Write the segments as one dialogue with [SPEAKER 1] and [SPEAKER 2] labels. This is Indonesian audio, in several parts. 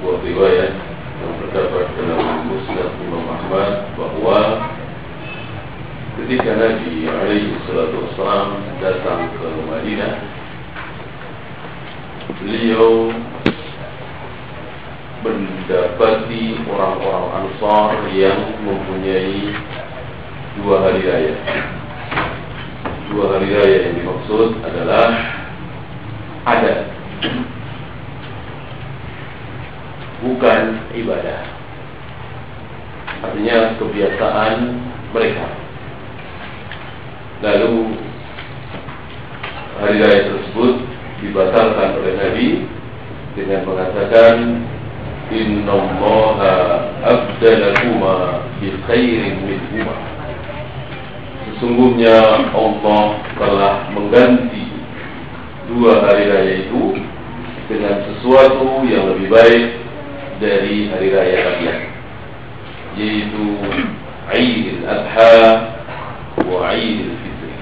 [SPEAKER 1] sebuah riwayat yang terdapat dalam Musnad Imam Ahmad bahwa ketika Nabi alaihi wassalam datang ke Madinah beliau mendapati orang-orang Ansar yang mempunyai dua hari raya. Dua hari raya yang dimaksud adalah adat bukan ibadah. Artinya kebiasaan mereka. Lalu hari raya tersebut dibatalkan oleh Nabi dengan mengatakan Inna allaha abdalakuma bi khairin minhuma Sesungguhnya Allah telah mengganti dua hari raya itu dengan sesuatu yang lebih baik dari hari raya kalian yaitu Aidil Adha wa Aidil Fitri.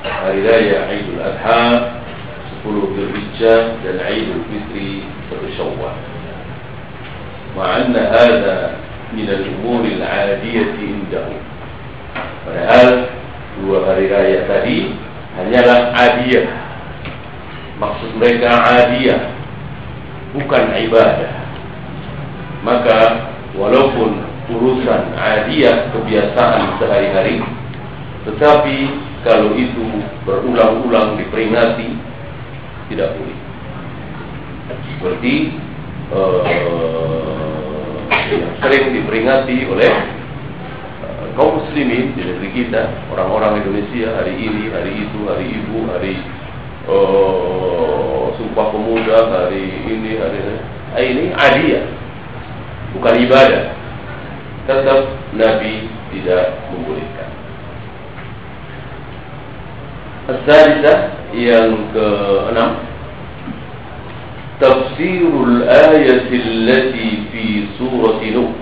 [SPEAKER 1] Hari raya Aidil Adha 10 Dzulhijjah dan Aidil Fitri 1 Syawal. Ma'anna hadha min al-umur al-'adiyah indahu. Padahal dua hari raya tadi hanyalah adiyah. Maksud mereka adiyah bukan ibadah maka walaupun urusan adiyah kebiasaan sehari-hari tetapi kalau itu berulang-ulang diperingati tidak boleh. Seperti uh, yang sering diperingati oleh uh, kaum muslimin di negeri kita orang-orang Indonesia hari ini hari itu hari ibu hari uh, sumpah pemuda hari ini hari ini adiyah bukan ibadah. Tetap Nabi tidak membolehkan. Asalisah yang keenam. Tafsirul ayat allati fi surat Nuh.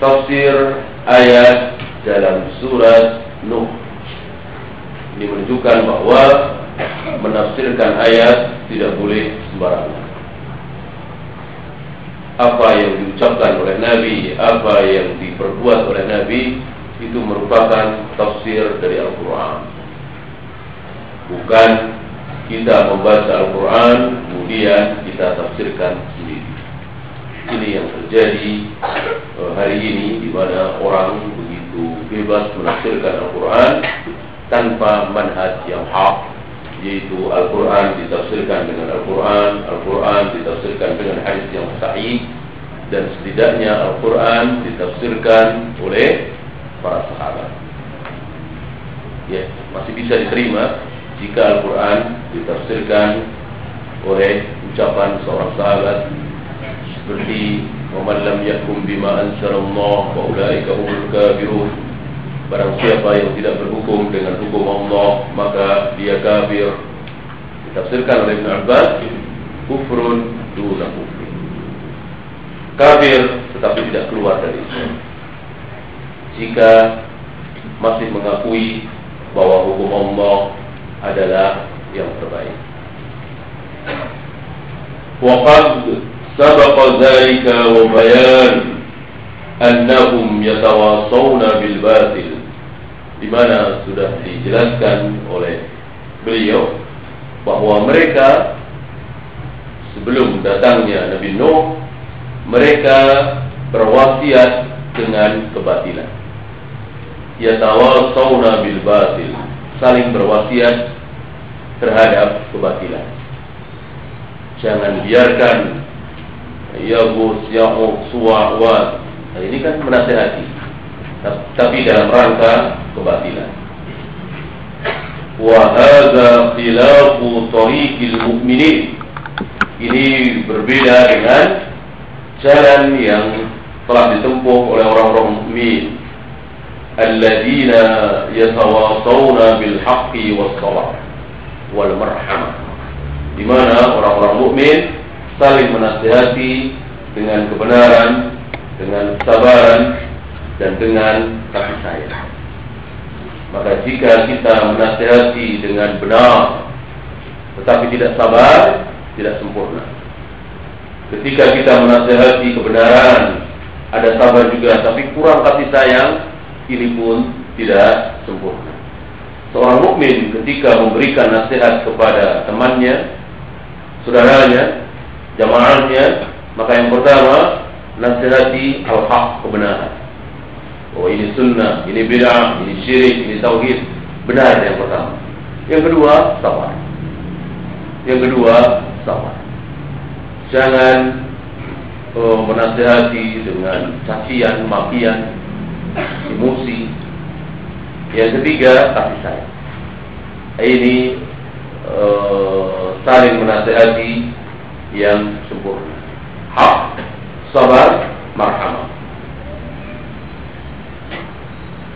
[SPEAKER 1] Tafsir ayat dalam surat Nuh. Ini menunjukkan bahwa menafsirkan ayat tidak boleh sembarangan apa yang diucapkan oleh Nabi, apa yang diperbuat oleh Nabi itu merupakan tafsir dari Al-Quran. Bukan kita membaca Al-Quran kemudian kita tafsirkan sendiri. Ini yang terjadi eh, hari ini di mana orang begitu bebas menafsirkan Al-Quran tanpa manhaj yang hak yaitu Al-Quran ditafsirkan dengan Al-Quran, Al-Quran ditafsirkan dengan hadis yang sahih, dan setidaknya Al-Quran ditafsirkan oleh para sahabat. Ya, masih bisa diterima jika Al-Quran ditafsirkan oleh ucapan seorang sahabat seperti "Waman lam yakum bima anzalallah wa ulaika humul kafirun" Barang siapa yang tidak berhukum dengan hukum Allah Maka dia kafir. Ditafsirkan oleh Ibn Abbas Kufrun duna kufri Kafir tetapi tidak keluar dari Islam. Jika masih mengakui bahwa hukum Allah adalah yang terbaik. Dhalika wa bayan annahum yatawasawna bil batil di mana sudah dijelaskan oleh beliau bahwa mereka sebelum datangnya Nabi Nuh mereka berwasiat dengan kebatilan. Yatawasawna bil batil saling berwasiat terhadap kebatilan. Jangan biarkan ya gus ya suwa Nah, ini kan menasehati, tapi dalam rangka kebatilan. Wa hadza khilafu tariqil mu'minin. Ini berbeda dengan jalan yang telah ditempuh oleh orang-orang mukmin alladzina yatawasawna bil haqqi was sabar wal marhamah di mana orang-orang mukmin saling menasihati dengan kebenaran, dengan kesabaran dan dengan kasih sayang. Maka jika kita menasihati dengan benar tetapi tidak sabar, tidak sempurna. Ketika kita menasihati kebenaran, ada sabar juga tapi kurang kasih sayang, ini pun tidak sempurna. Seorang mukmin ketika memberikan nasihat kepada temannya, saudaranya, jamaahnya, maka yang pertama nasihati al-haq kebenaran. Oh ini sunnah, ini bid'ah, ini syirik, ini tauhid. Benar yang pertama. Yang kedua, sabar. Yang kedua, sabar. Jangan oh, menasihati dengan cacian, makian, emosi, yang ketiga kasih sayang. Ini uh, saling menasehati yang sempurna. Hak, sabar, marhamah.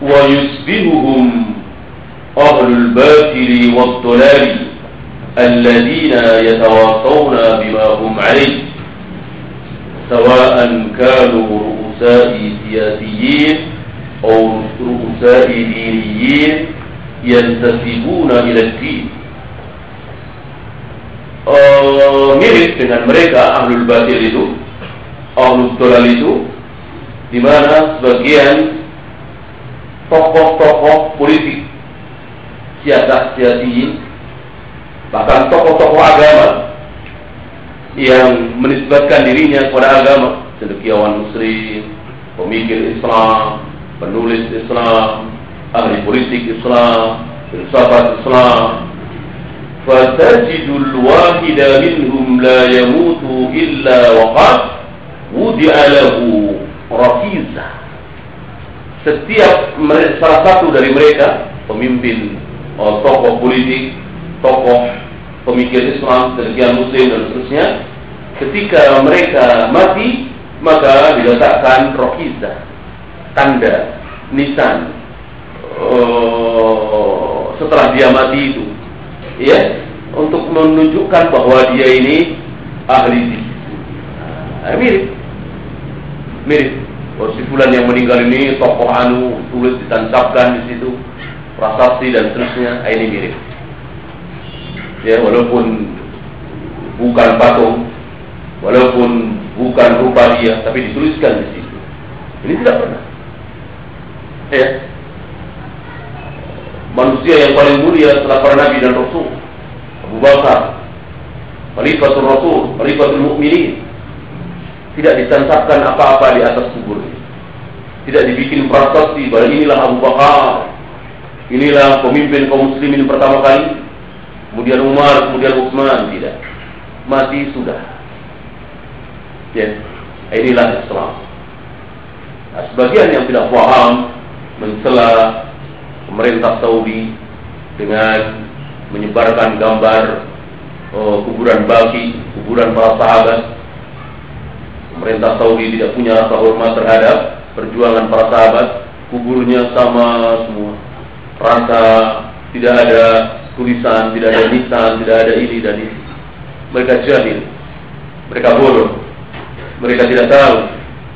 [SPEAKER 1] ويسببهم أهل الباطل والضلال الذين يتواصون بما هم عليه سواء كانوا رؤساء سياسيين أو رؤساء دينيين ينتسبون إلى الدين. mirip dengan mereka ahlul batil itu ahlul dolal itu dimana tokoh-tokoh politik siasat siasiin bahkan tokoh-tokoh agama yang menisbatkan dirinya kepada agama cendekiawan muslim pemikir Islam penulis Islam, ahli politik Islam, filsafat Islam. Fatajidul wahida minhum la yamutu illa waqad wudi'a lahu rafiza. Setiap salah satu dari mereka pemimpin oh, tokoh politik, tokoh pemikir Islam, sebagian Muslim dan seterusnya, ketika mereka mati maka diletakkan rokiza tanda nisan uh, setelah dia mati itu ya untuk menunjukkan bahwa dia ini ahli di nah, mirip. Mirip si fulan yang meninggal ini tokoh anu tulis ditancapkan di situ prasasti dan seterusnya ini mirip. Ya walaupun bukan patung walaupun bukan rupa dia tapi dituliskan di situ. Ini tidak pernah. Ya. Manusia yang paling mulia setelah para nabi dan rasul. Abu Bakar Khalifatul Rasul Khalifatul Mukminin tidak ditancapkan apa-apa di atas kuburnya tidak dibikin prasasti bahwa inilah Abu Bakar. Inilah pemimpin kaum muslimin pertama kali. Kemudian Umar kemudian Utsman tidak. Mati sudah. Ya inilah Islam. Nah, sebagian yang tidak paham mencela pemerintah Saudi dengan menyebarkan gambar uh, kuburan baki, kuburan para sahabat. Pemerintah Saudi tidak punya rasa hormat terhadap perjuangan para sahabat, kuburnya sama semua. Rasa tidak ada tulisan, tidak ada nisan, tidak ada ini dan ini. Mereka jahil, mereka bodoh, mereka tidak tahu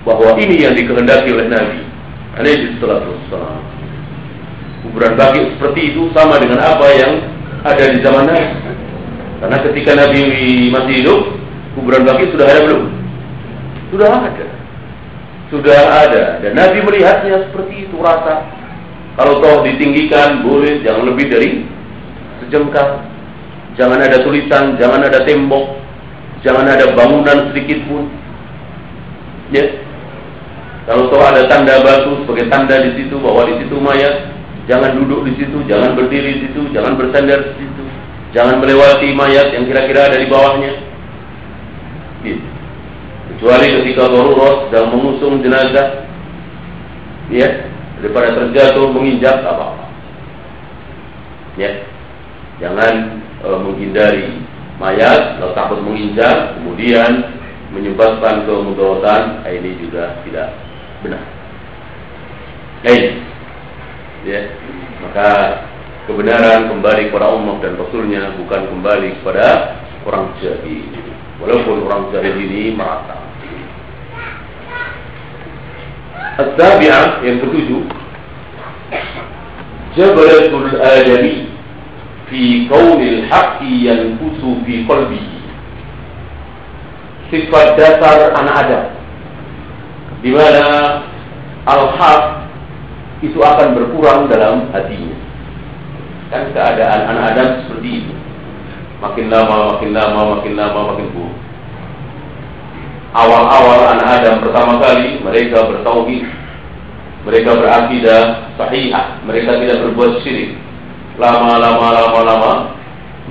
[SPEAKER 1] bahwa ini yang dikehendaki oleh Nabi alaihi salatu. Kuburan baki seperti itu sama dengan apa yang ada di zaman Nabi. Karena ketika Nabi masih hidup, kuburan baki sudah ada belum? Sudah ada. Sudah ada. Dan Nabi melihatnya seperti itu rasa. Kalau toh ditinggikan boleh jangan lebih dari sejengkal. Jangan ada tulisan, jangan ada tembok, jangan ada bangunan sedikit pun. Ya, kalau tahu ada tanda batu sebagai tanda di situ bahwa di situ mayat, jangan duduk di situ, jangan berdiri di situ, jangan bersandar di situ, jangan melewati mayat yang kira-kira ada di bawahnya. Gitu. Kecuali ketika darurat sedang mengusung jenazah, ya, daripada terjatuh menginjak apa-apa. Ya, jangan e, menghindari mayat, lalu takut menginjak, kemudian menyebabkan kemudaratan, ini juga tidak benar. Baik, ya, maka kebenaran kembali kepada Allah dan Rasulnya bukan kembali kepada orang jahil. Walaupun orang jahil ini merata. Al-Tabi'ah yang ketujuh Jabalatul Adami Fi kaunil haqqi yankusu fi qalbihi Sifat dasar anak Adam di mana al-haq itu akan berkurang dalam hatinya. Kan keadaan anak Adam seperti itu. Makin lama, makin lama, makin lama, makin buruk awal-awal anak Adam pertama kali mereka bertauhid, mereka berakidah sahihah, mereka tidak berbuat syirik. Lama-lama lama-lama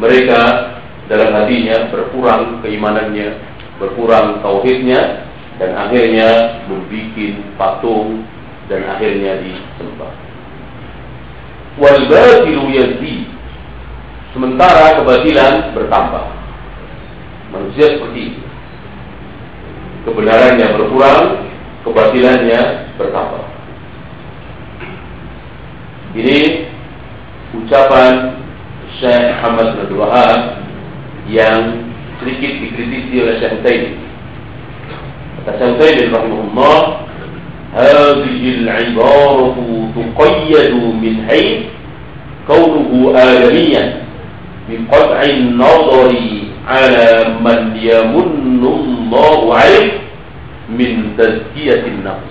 [SPEAKER 1] mereka dalam hatinya berkurang keimanannya, berkurang tauhidnya dan akhirnya membuat patung dan akhirnya disembah. Wal batilu yazid. Sementara kebatilan bertambah. Manusia seperti itu. Kebenarannya berkurang, kebatilannya bertambah. Ini ucapan Syekh Ahmad bin yang sedikit dikritisi oleh Syekh Utsaimin. Kata Syekh bin rahimahullah, "Hadhihi al-ibaratu tuqayyadu min hayth kaunuhu adamiyyan." بقطع النظر على من يمن الله عليه min tazkiyatin nafs.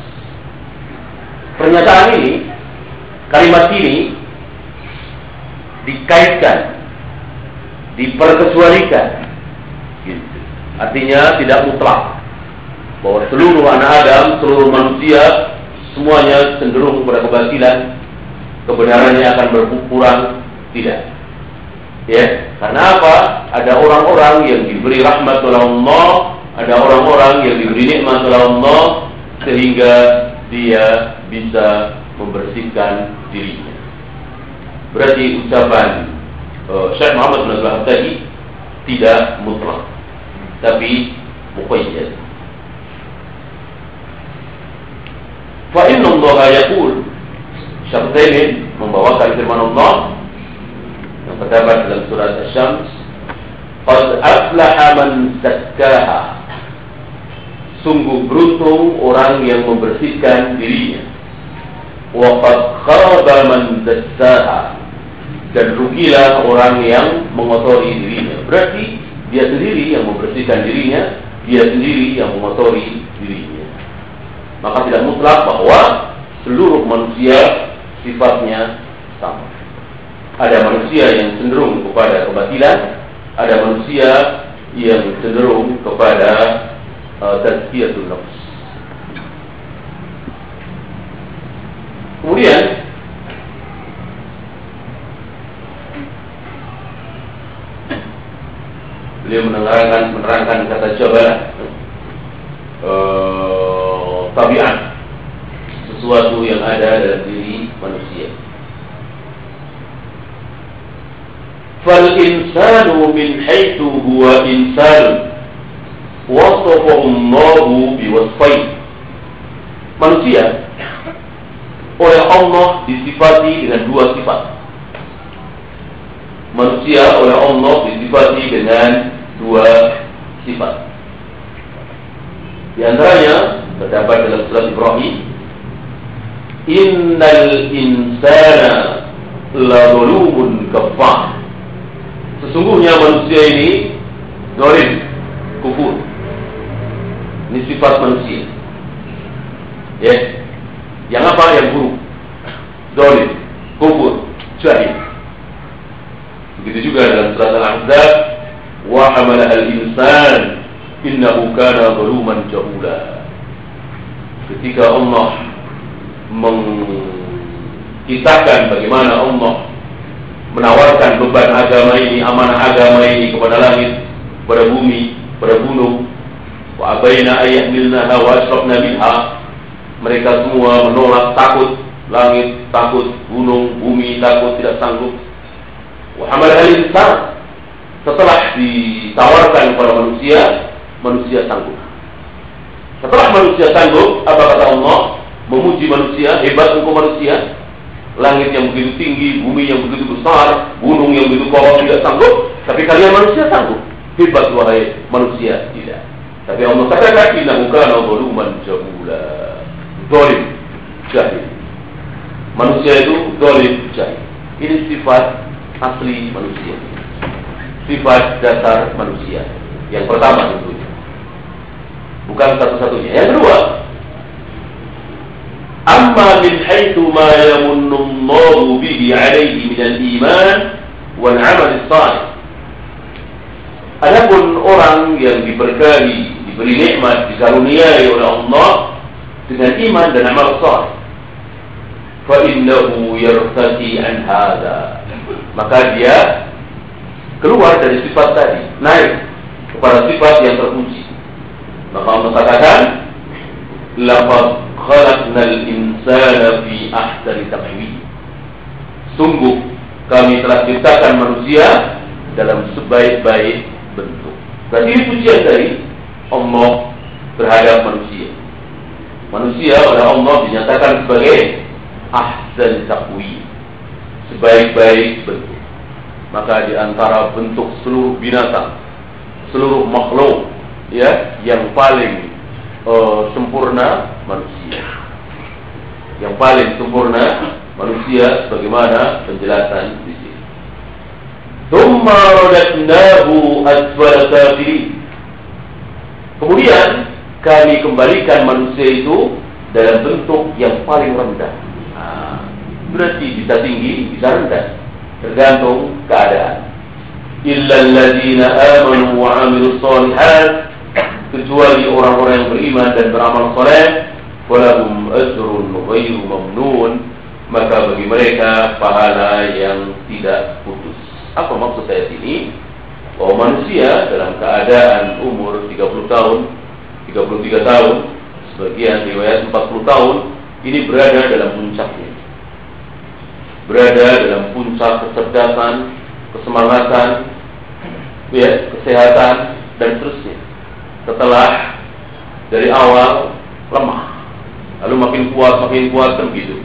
[SPEAKER 1] Pernyataan ini, kalimat ini dikaitkan, diperkecualikan. Gitu. Artinya tidak mutlak bahwa seluruh anak Adam, seluruh manusia semuanya cenderung kepada kebatilan, kebenarannya akan berkurang, tidak. Ya, karena apa? Ada orang-orang yang diberi rahmat oleh Allah, ada orang-orang yang diberi nikmat oleh Allah sehingga dia bisa membersihkan dirinya. Berarti ucapan uh, Syekh Muhammad bin Abdul tadi tidak mutlak, tapi muqayyad. Fa inna Allah yaqul Syekh membawakan firman Allah yang terdapat dalam surat Asy-Syams Qad aflaha man zakkaha. Sungguh beruntung orang yang membersihkan dirinya. Wa qad khaba man dassaha Dan rugilah orang yang mengotori dirinya. Berarti dia sendiri yang membersihkan dirinya Dia sendiri yang mengotori dirinya. Maka tidak mutlak bahwa seluruh manusia sifatnya sama ada manusia yang cenderung kepada kebatilan, ada manusia yang cenderung kepada uh, nafs. Kemudian beliau menerangkan menerangkan kata jabalah uh, tabiat sesuatu yang ada dalam diri manusia. فالإنسان من حيث هو إنسان وصف الله بوصفين. manusia. Oleh Allah disifati dengan dua sifat. manusia oleh Allah disifati dengan dua sifat. Di antaranya terdapat dalam surat Ibrahim innal insana la zalumun kafar Sesungguhnya manusia ini Dolim Kufur. Ini sifat manusia. Ya. Yang apa? Yang buruk. Dolim Kufur Jahil. Begitu juga dalam surat Al-Ahzab Wa al-insan Innahu kana zaluman jahula. Ketika Allah Mengkisahkan bagaimana Allah menawarkan beban agama ini, amanah agama ini kepada langit, kepada bumi, kepada gunung. Wa abaina ayyahmilnaha wa asrafna minha. Mereka semua menolak, takut langit, takut gunung, bumi, takut tidak sanggup. Wa hamal setelah ditawarkan kepada manusia, manusia sanggup. Setelah manusia sanggup, apa kata Allah? Memuji manusia, hebat engkau manusia. Langit yang begitu tinggi, bumi yang begitu besar, gunung yang begitu kokoh tidak sanggup. Tapi kalian manusia sanggup. Hebat wahai manusia. Tidak. Tapi Allah katakan, Innahu kana zaluman jahula. Dolim. Jahil. Manusia itu dolim jahil. Ini sifat asli manusia. Sifat dasar manusia. Yang pertama tentunya. Bukan satu-satunya. Yang kedua, Min haitsu ma yamunnu Allahu bihi 'alaihi min al-iman wal 'amal salih. Adapun orang yang diberkahi, diberi nikmat, dikaruniai oleh Allah dengan iman dan amal saleh, fa innahu yartaqi an hadha. Maka dia keluar dari sifat tadi, naik kepada sifat yang terpuji. Maka Allah katakan, laqad khalaqnal insana fi ahsani taqwim. Sungguh kami telah ciptakan manusia dalam sebaik-baik bentuk. Ini pujian dari Allah terhadap manusia. Manusia oleh Allah dinyatakan sebagai ahsan taqwim. Sebaik-baik bentuk. Maka di antara bentuk seluruh binatang, seluruh makhluk ya yang paling uh, sempurna manusia. Yang paling sempurna manusia sebagaimana penjelasan di sini. Asfala safirin. Kemudian kami kembalikan manusia itu dalam bentuk yang paling rendah. Nah, berarti bisa tinggi, bisa rendah, tergantung keadaan. Illa alladziina amanu wa 'amilus shalihat kecuali orang-orang yang beriman dan beramal saleh walahum ajrun ghairu mamnun maka bagi mereka pahala yang tidak putus. Apa maksud saya ini? Bahwa manusia dalam keadaan umur 30 tahun 33 tahun sebagian riwayat 40 tahun ini berada dalam puncaknya. Berada dalam puncak kecerdasan kesemangatan ya kesehatan dan seterusnya setelah dari awal lemah lalu makin kuat makin kuat kan begitu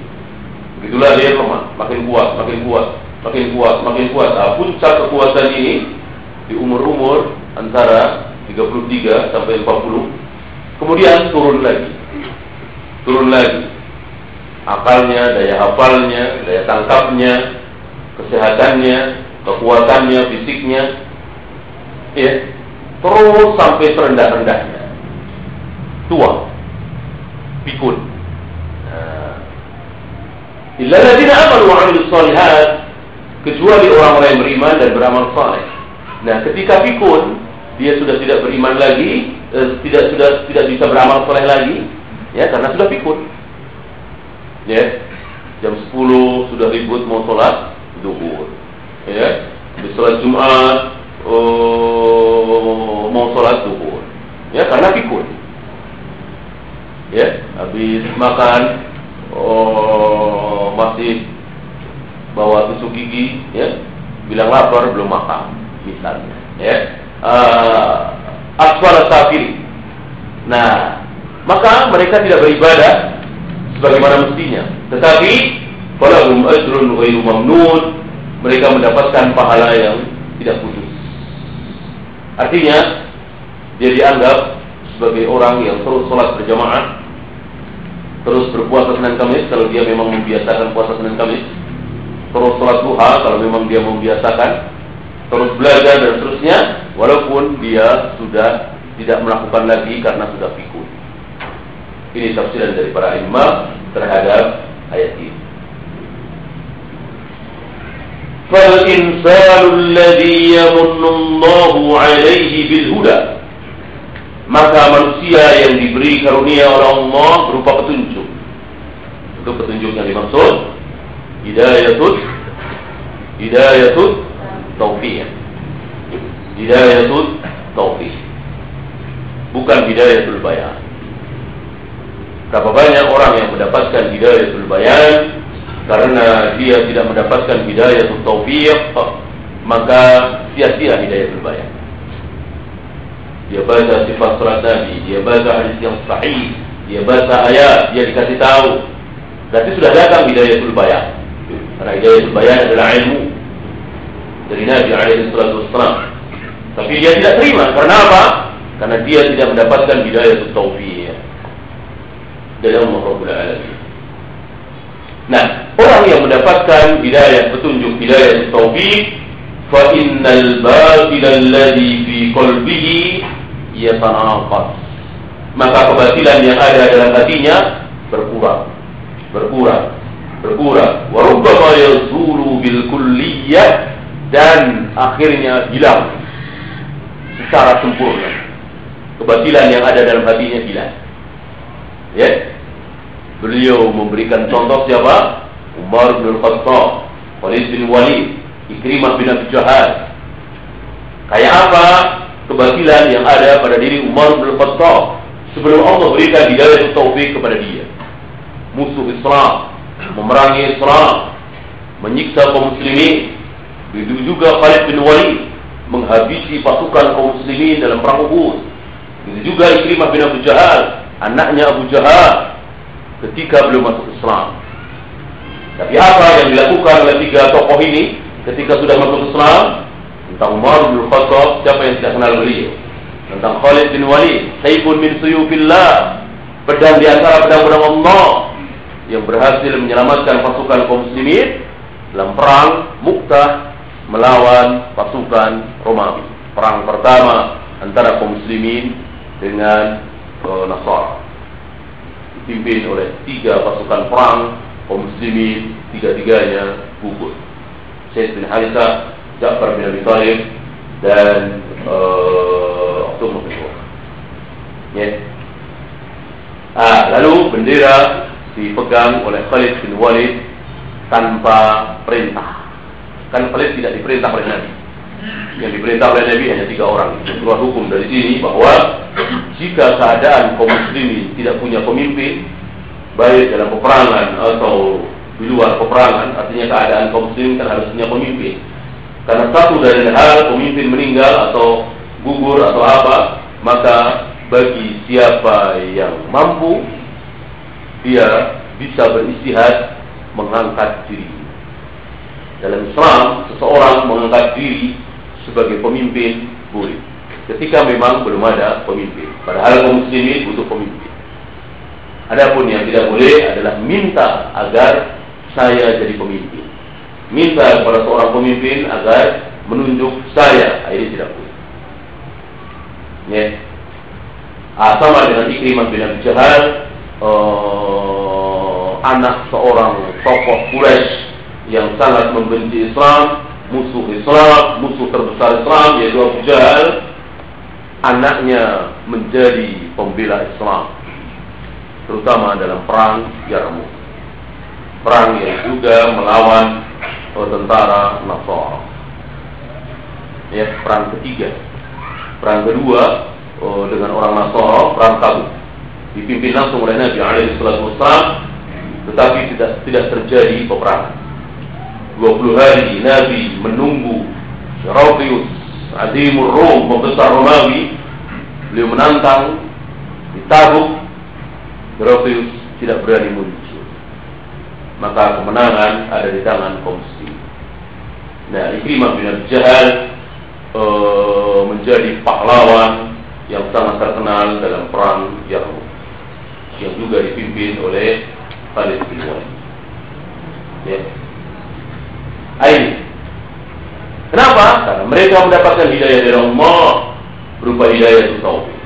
[SPEAKER 1] begitulah dia lemah makin kuat makin kuat makin kuat makin kuat nah, puncak kekuatan ini di umur-umur antara 33 sampai 40 kemudian turun lagi. Turun lagi. Akalnya daya hafalnya daya tangkapnya kesehatannya kekuatannya fisiknya. Ya terus sampai terendah-rendahnya. Tua, pikun. Nah. Illa ladina amalu wa amilus salihat kecuali orang-orang yang beriman dan beramal saleh. Nah, ketika pikun, dia sudah tidak beriman lagi, eh, tidak sudah tidak bisa beramal saleh lagi, ya karena sudah pikun. Ya, jam 10 sudah ribut mau sholat duhur. Ya, di sholat Jumat oh, mau sholat duhur. Ya karena pikun. Ya habis makan oh, masih bawa tusuk gigi ya bilang lapar belum makan misalnya ya. Uh, asfal safiri nah maka mereka tidak beribadah sebagaimana mestinya. Tetapi falahum ajrun ghairu mamnun mereka mendapatkan pahala yang tidak putus Artinya dia dianggap sebagai orang yang terus sholat berjamaah, terus berpuasa Senin Kamis kalau dia memang membiasakan puasa Senin Kamis, terus sholat duha kalau memang dia membiasakan, terus belajar dan seterusnya, walaupun dia sudah tidak melakukan lagi karena sudah pikun. Ini tafsiran dari para imam terhadap ayat ini. فالإنسان الذي يمن الله عليه بالهدى maka manusia yang diberi karunia oleh Allah berupa petunjuk itu petunjuk yang dimaksud hidayatut hidayatut taufiq hidayatut taufiq bukan hidayatul bayan berapa banyak orang yang mendapatkan hidayatul bayan karena dia tidak mendapatkan hidayah taufiq maka sia-sia hidayah bayan. Dia baca sifat surat Nabi, dia baca hadis yang sahih, dia baca ayat, dia dikasih tahu. Berarti sudah datang hidayah bayan. Karena hidayah bayan adalah ilmu dari Nabi alaihi wassalam. Tapi dia tidak terima karena apa? Karena dia tidak mendapatkan hidayah taufik dari Allah Rabbul Alamin. Nah, orang yang mendapatkan hidayah petunjuk hidayah taufik fa innal batil alladhi fi qalbihi yatanaqas. Maka kebatilan yang ada dalam hatinya berkurang, berkurang, berkurang. Wa rubbama bil kulliyah dan akhirnya hilang secara sempurna. Kebatilan yang ada dalam hatinya hilang. Ya. Beliau memberikan contoh siapa? Umar bin Khattab, Walid bin Walid, Ikrimah bin Abi Jahal. Kayak apa kebatilan yang ada pada diri Umar bin Khattab sebelum Allah berikan hidayah taufik kepada dia. Musuh Islam, memerangi Islam, menyiksa kaum muslimin. Begitu juga Khalid bin Walid menghabisi pasukan kaum muslimin dalam perang Uhud. Begitu juga Ikrimah bin Abu Jahal, anaknya Abu Jahal ketika belum masuk Islam. Tapi apa yang dilakukan oleh tiga tokoh ini ketika sudah masuk Islam? Tentang Umar bin Khattab siapa yang tidak kenal beliau? Tentang Khalid bin Walid saifun min suyufillah pedang di antara pedang-pedang Allah yang berhasil menyelamatkan pasukan kaum muslimin dalam perang Muktah melawan pasukan Romawi. Perang pertama antara kaum muslimin dengan uh, Nasara dipimpin oleh tiga pasukan perang kaum muslimin tiga-tiganya gugur Said bin Harithah, Ja'far bin Abi Thalib dan uh, Uthman bin Ya. Ah, lalu bendera dipegang oleh Khalid bin Walid tanpa perintah. Kan Khalid tidak diperintah oleh Nabi. Yang diperintah oleh Nabi hanya tiga orang. Keluar hukum dari sini bahwa jika keadaan kaum muslimin tidak punya pemimpin, baik dalam peperangan atau di luar peperangan, artinya keadaan kaum muslimin kan harus punya pemimpin. Karena satu dari hal pemimpin meninggal atau gugur atau apa, maka bagi siapa yang mampu, dia bisa beristihad mengangkat diri. Dalam Islam, seseorang mengangkat diri sebagai pemimpin boleh. Ketika memang belum ada pemimpin. Padahal kaum muslimin butuh pemimpin. Adapun yang tidak boleh adalah minta agar saya jadi pemimpin. Minta kepada seorang pemimpin agar menunjuk saya. Ini tidak boleh. Ya. Ah, sama dengan Ikrimah bin Abi Jahal, uh, anak seorang tokoh Quraisy yang sangat membenci Islam, musuh Islam, musuh terbesar Islam yaitu Abu Jahal, anaknya menjadi pembela Islam, terutama dalam perang Yarmouk perang yang juga melawan tentara Nasara. Ya, perang ketiga. Perang kedua oh, dengan orang Nasara, perang Tabuk. Dipimpin langsung oleh Nabi alaihi tetapi tidak tidak terjadi peperangan. 20 hari Nabi menunggu Heropius Azimur Rum membesar Romawi beliau menantang di Tabuk Heropius tidak berani muncul maka kemenangan ada di tangan muslim. Nah, Ikrimah bin Jahal e, menjadi pahlawan yang sangat terkenal dalam perang Yarmouk yang juga dipimpin oleh Khalid bin Walid. Ya. Aini. Kenapa? Karena mereka mendapatkan hidayah dari Allah berupa hidayah taufik.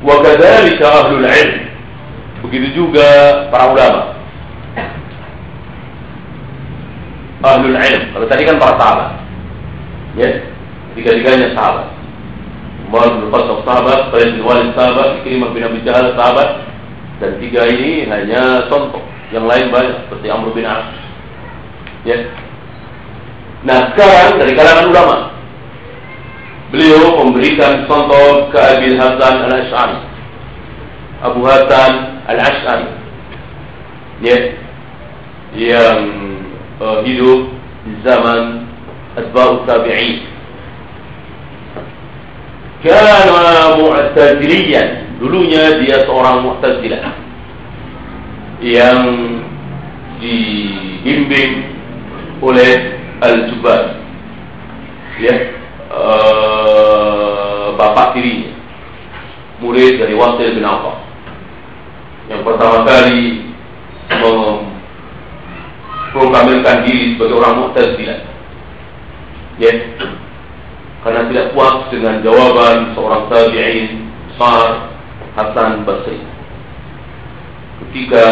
[SPEAKER 1] Wa kadzalika ahlul ilm. Begitu juga para ulama ahlul ilm. Kalau tadi kan para sahabat. Ya, tiga-tiganya sahabat. Umar bin Khattab sahabat, Khalid bin Walid sahabat, Ikrimah bin Abi Jahal sahabat, dan tiga ini hanya contoh. Yang lain banyak seperti Amr bin As. Ya. Nah sekarang dari kalangan ulama, beliau memberikan contoh ke Abil Hasan al Ashari, Abu Hasan al Ashari, ya, yang uh, hidup di zaman atba'ut tabi'in. Kana mu'taziliyan. Dulunya dia seorang mu'tazilah yang dibimbing oleh Al-Jubair ya uh, bapak tirinya murid dari Wasil bin Affan yang pertama kali memproklamirkan diri sebagai orang Mu'tazilah ya karena tidak puas dengan jawaban seorang tabi'in besar Hasan Basri. Ketika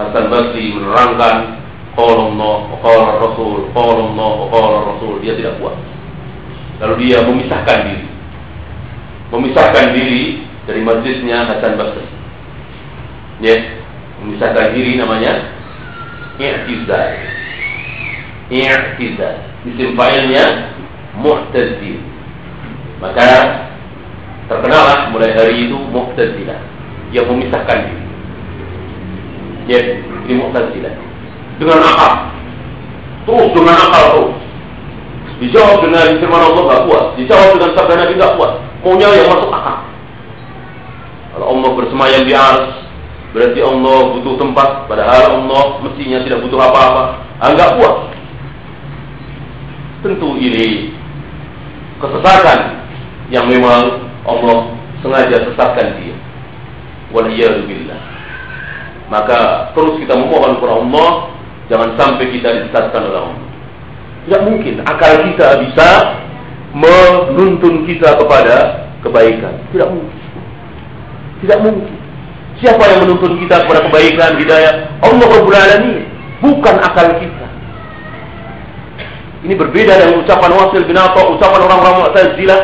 [SPEAKER 1] Hasan Basri menerangkan Qala qala Rasul, qala qala Rasul, dia tidak puas. Lalu dia memisahkan diri. Memisahkan diri dari majlisnya Hasan Basri. Ya, memisahkan diri namanya i'tizal. I'tizal. Isim fa'ilnya mu'tazil. Maka terkenal mulai hari itu mu'tazilah yang memisahkan diri. Ya, ini mu'tazilah dengan akal. Terus dengan akal terus. Dijawab dengan firman Allah gak kuat. Dijawab dengan sabda Nabi gak kuat. Maunya yang masuk akal. Kalau Allah bersemayam di ars, berarti Allah butuh tempat. Padahal Allah mestinya tidak butuh apa-apa. Enggak kuat. Tentu ini kesesatan yang memang Allah sengaja sesatkan dia. Waliyahzubillah. Maka terus kita memohon kepada Allah Jangan sampai kita disesatkan oleh Allah. Tidak mungkin akal kita bisa menuntun kita kepada kebaikan. Tidak mungkin. Tidak mungkin. Siapa yang menuntun kita kepada kebaikan, hidayah? Allah Rabbul Alamin. Bukan akal kita. Ini berbeda dengan ucapan Wasil bin Atta, ucapan orang-orang Mu'tazilah,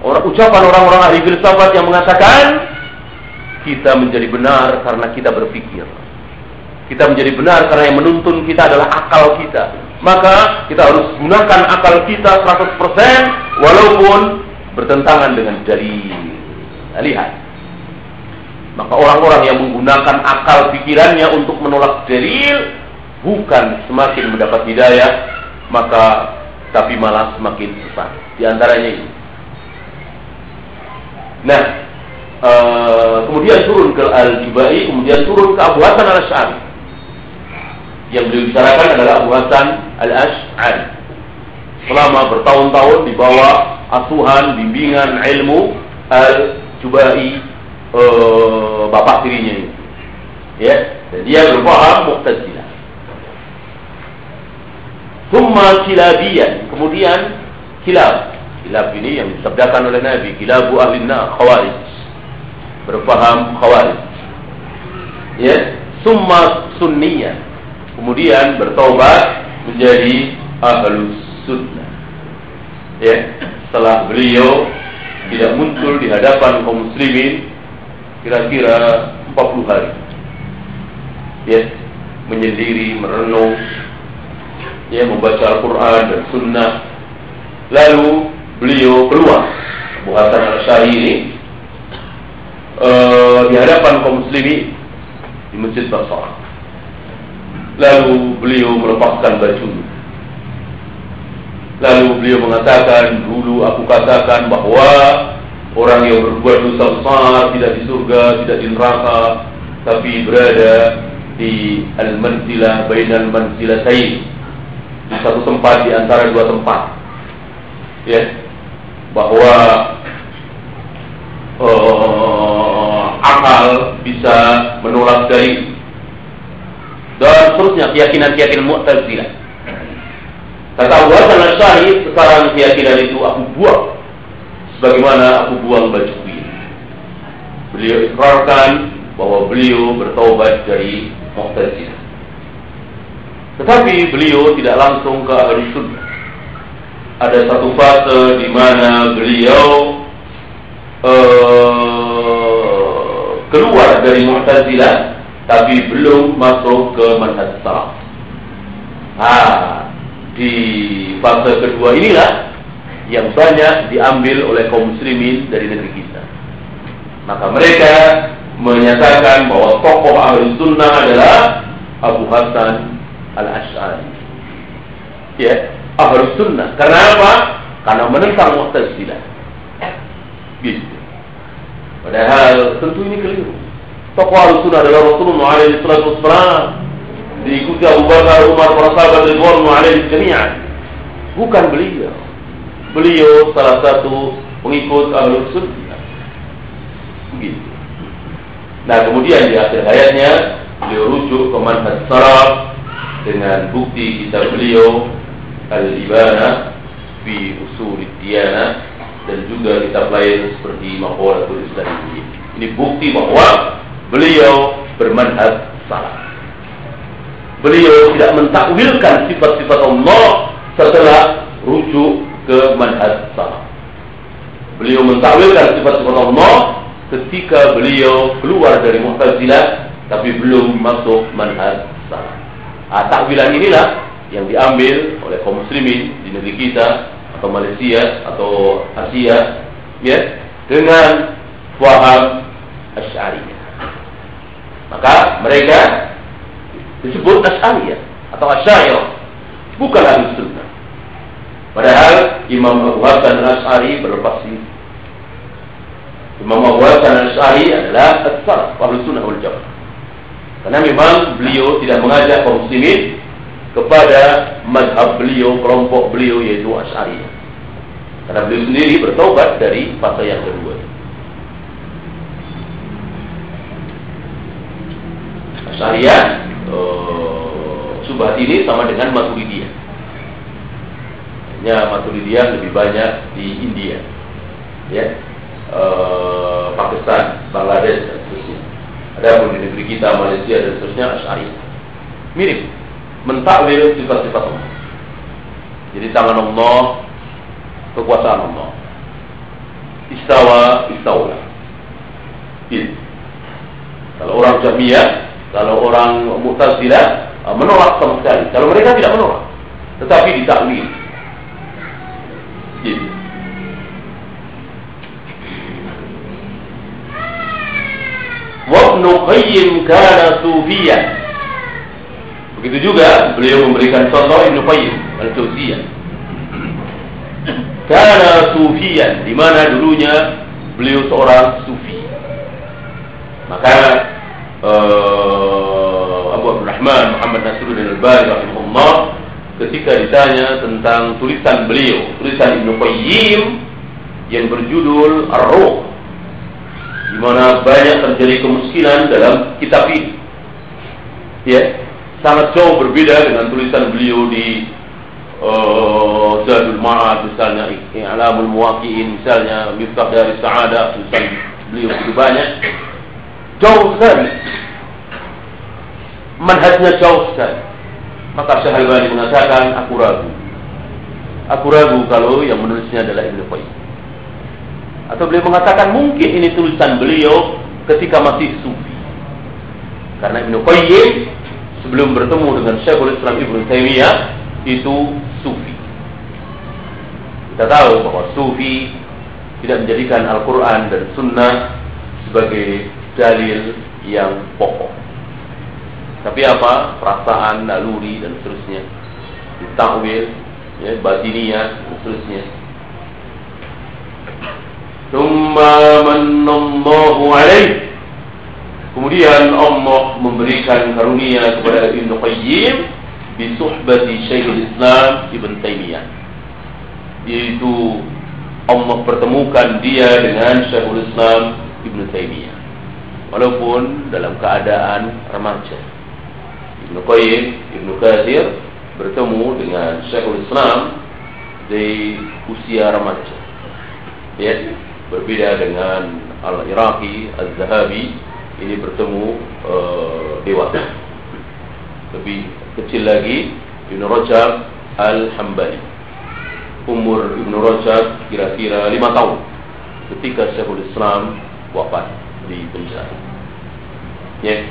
[SPEAKER 1] orang ucapan orang-orang ahli filsafat yang mengatakan kita menjadi benar karena kita berpikir. Kita menjadi benar karena yang menuntun kita adalah akal kita. Maka kita harus gunakan akal kita 100% walaupun bertentangan dengan dalil. Lihat. Maka orang-orang yang menggunakan akal pikirannya untuk menolak dalil bukan semakin mendapat hidayah, maka tapi malah semakin sesat. Di antaranya ini. Nah, uh, kemudian turun ke Al-Jubai, kemudian turun ke Abu Hasan Al-Asy'ari yang beliau bicarakan adalah Abu Hasan Al-Ash'ari. Selama bertahun-tahun di bawah asuhan bimbingan ilmu Al-Jubai uh, bapak tirinya ini. Ya, dan dia berpaham Mu'tazilah. Thumma kilabiyan, kemudian kilab. Kilab ini yang disabdakan oleh Nabi, kilabu ahlinna khawarij. Berpaham khawarij. Ya, summa sunniyan kemudian bertobat menjadi ahlus sunnah. Ya, setelah beliau tidak muncul di hadapan kaum muslimin kira-kira 40 hari. Ya, menyendiri, merenung, ya membaca Al-Quran dan Sunnah. Lalu beliau keluar, Abu Hasan al ini uh, di hadapan kaum muslimin di Masjid Basrah. Lalu beliau melepaskan baju. Lalu beliau mengatakan, dulu aku katakan bahwa orang yang berbuat dosa besar tidak di surga, tidak di neraka, tapi berada di al-manzilah bainal manzilatain. Di satu tempat di antara dua tempat. Ya. Bahwa uh, akal bisa menolak dari dan seterusnya keyakinan-keyakinan Mu'tazilah. Kata Abu Hasan Asy'ari, sekarang keyakinan itu aku buang sebagaimana aku buang baju ini. Beliau ikrarkan bahwa beliau bertobat dari Mu'tazilah. Tetapi beliau tidak langsung ke ahli sunnah. Ada satu fase di mana beliau uh, keluar dari Mu'tazilah tapi belum masuk ke manhaj salaf. Nah, di fase kedua inilah yang banyak diambil oleh kaum muslimin dari negeri kita. Maka mereka menyatakan bahwa tokoh ahli sunnah adalah Abu Hasan al Ashari. Ya, ahlu sunnah. Karena apa? Karena menentang Mu'tazilah. Gitu. Padahal tentu ini keliru. Tokoh ahlu sunnah adalah Rasulullah alaihi salatu wassalam. Diikuti Abu Bakar, Umar, para sahabat Ridwan alaihi jami'an. Bukan beliau. Beliau salah satu pengikut ahlu sunnah. Begitu. Nah kemudian di akhir ayatnya beliau rujuk ke manhaj saraf dengan bukti kitab beliau Al-Ibana fi Usul dan juga kitab lain seperti Maqalatul Islamiyyin. Ini bukti bahwa beliau bermanhaj salah. Beliau tidak mentakwilkan sifat-sifat Allah setelah rujuk ke manhaj salah. Beliau mentakwilkan sifat-sifat Allah ketika beliau keluar dari Mu'tazilah tapi belum masuk manhaj salah. Ah, takwilan inilah yang diambil oleh kaum muslimin di negeri kita atau Malaysia atau Asia ya dengan faham Asy'ariyah. Maka mereka disebut Asy'ariyah atau Asy'ariyah bukan ahli sunnah. Padahal Imam Abu Hasan Al-Asy'ari berlepas diri. Imam Abu Hasan Al-Asy'ari adalah as-salaf, ahli sunnah wal jamaah. Karena memang beliau tidak mengajak kaum muslimin kepada madhab beliau, kelompok beliau yaitu Asy'ari. Karena beliau sendiri bertobat dari fase yang kedua. Asy'ariyah uh, subhat ini sama dengan Maturidiyah. Hanya Maturidiyah lebih banyak di India. Ya. Uh, Pakistan, Bangladesh dan seterusnya. Ada pun di negeri kita, Malaysia dan seterusnya Asy'ariyah. Mirip mentakwil sifat-sifat Allah. Jadi tangan Allah, kekuasaan Allah. Istawa. Ini. Kalau orang Jahmiyah, kalau orang Mu'tazilah uh, menolak sama sekali. Kalau mereka tidak menolak, tetapi ditakwil. Ini. Wabnu Qayyim kana sufiyan Begitu juga beliau memberikan contoh Ibnu Qayyim al-Jauziyah. Karena sufian, di mana dulunya beliau seorang sufi. Maka uh, Abdurrahman Muhammad Nasruddin Al-Bani rahimahullah ketika ditanya tentang tulisan beliau, tulisan Ibnu Qayyim yang berjudul Ar-Ruh di mana banyak terjadi kemiskinan dalam kitab ini. Ya, sangat jauh berbeda dengan tulisan beliau di uh, Zadul Ma'ad misalnya Alamul Muwaqi'in misalnya Miftah dari Sa'adah tulisan beliau begitu banyak jauh sekali manhajnya jauh sekali maka Syahal Bani mengatakan aku ragu aku ragu kalau yang menulisnya adalah Ibnu Qayyim atau beliau mengatakan mungkin ini tulisan beliau ketika masih sufi karena Ibnu Qayyim sebelum bertemu dengan Syekhul Islam Ibnu Taimiyah itu sufi. Kita tahu bahwa sufi tidak menjadikan Al-Quran dan Sunnah sebagai dalil yang pokok. Tapi apa? Perasaan, naluri dan seterusnya. Ditakwil, ya, batiniah dan seterusnya. Tumma manallahu alaihi Kemudian Allah memberikan karunia kepada Ibnu Qayyim bisuhbati Syekhul Islam Ibn Taimiyah. Yaitu Allah pertemukan dia dengan Syekhul Islam Ibn Taimiyah. Walaupun dalam keadaan remaja. Ibnu Qayyim, Ibnu Kathir bertemu dengan Syekhul Islam di usia remaja. Ya, berbeda dengan Al-Iraqi, Al-Zahabi ini bertemu uh, dewasa. Lebih kecil lagi Ibnu Rajab Al-Hambali. Umur Ibnu Rajab kira-kira lima tahun ketika Syekhul Islam wafat di penjara. Ya,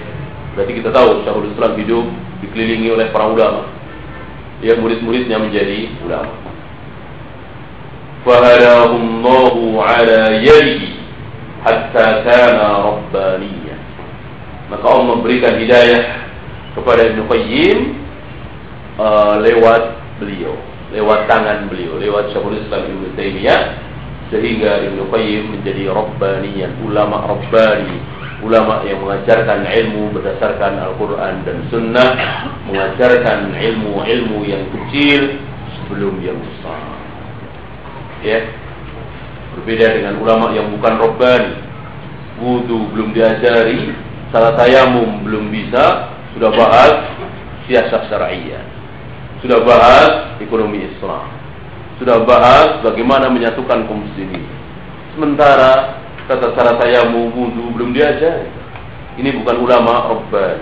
[SPEAKER 1] berarti kita tahu Syekhul Islam hidup dikelilingi oleh para ulama. Ya, murid-muridnya menjadi ulama. Fahadahumullahu ala yadihi hatta kana rabbaniyya maka Allah memberikan hidayah kepada Ibnu Qayyim uh, lewat beliau lewat tangan beliau, lewat Syekhul Islam Ibnu Taimiyah sehingga Ibnu Qayyim menjadi rabbaniyan, ulama rabbani, ulama yang mengajarkan ilmu berdasarkan Al-Quran dan Sunnah, mengajarkan ilmu-ilmu yang kecil sebelum yang besar. Ya, berbeda dengan ulama yang bukan rabbani. Wudu belum diajari, salat tayamum belum bisa, sudah bahas siasat syariah. Sudah bahas ekonomi Islam. Sudah bahas bagaimana menyatukan kaum muslimin. Sementara kata cara tayamum wudu belum diajari. Ini bukan ulama rabban.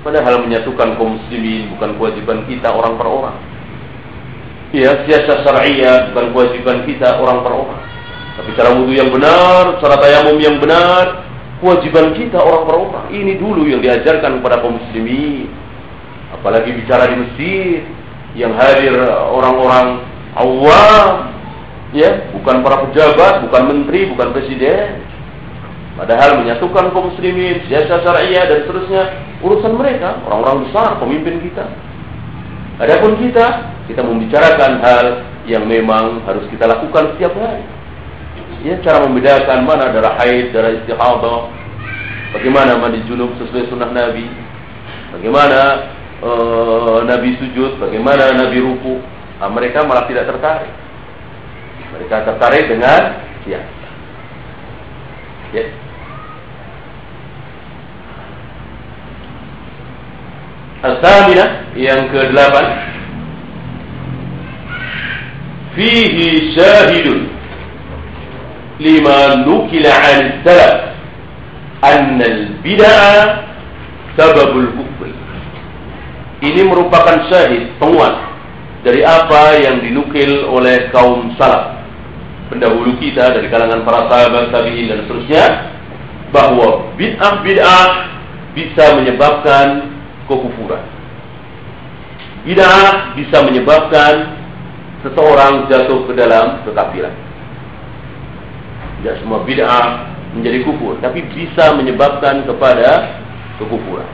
[SPEAKER 1] Padahal menyatukan kaum muslimin bukan kewajiban kita orang per orang. Ya, siasat syariah bukan kewajiban kita orang per orang. Tapi cara wudhu yang benar, cara tayamum yang benar, kewajiban kita orang per orang. Ini dulu yang diajarkan kepada kaum muslimin. Apalagi bicara di masjid yang hadir orang-orang awam, ya, bukan para pejabat, bukan menteri, bukan presiden. Padahal menyatukan kaum muslimin, siasa syariah dan seterusnya urusan mereka, orang-orang besar, pemimpin kita. Adapun kita, kita membicarakan hal yang memang harus kita lakukan setiap hari. Ya, cara membedakan mana darah haid, darah istihadah, bagaimana mandi junub sesuai sunnah Nabi, bagaimana uh, Nabi sujud, bagaimana Nabi ruku. Nah, mereka malah tidak tertarik. Mereka tertarik dengan ya. Ya. Al-Thaminah yang ke-8 Fihi syahidun lima nukila an salaf anna al-bid'ah sababul kufri ini merupakan syahid penguat dari apa yang dinukil oleh kaum salaf pendahulu kita dari kalangan para sahabat tabi'in dan seterusnya bahwa bid'ah bid'ah bisa menyebabkan kekufuran. Bid'ah bisa menyebabkan seseorang jatuh ke dalam kekafiran. Tidak semua bid'ah menjadi kufur, tapi bisa menyebabkan kepada kekufuran.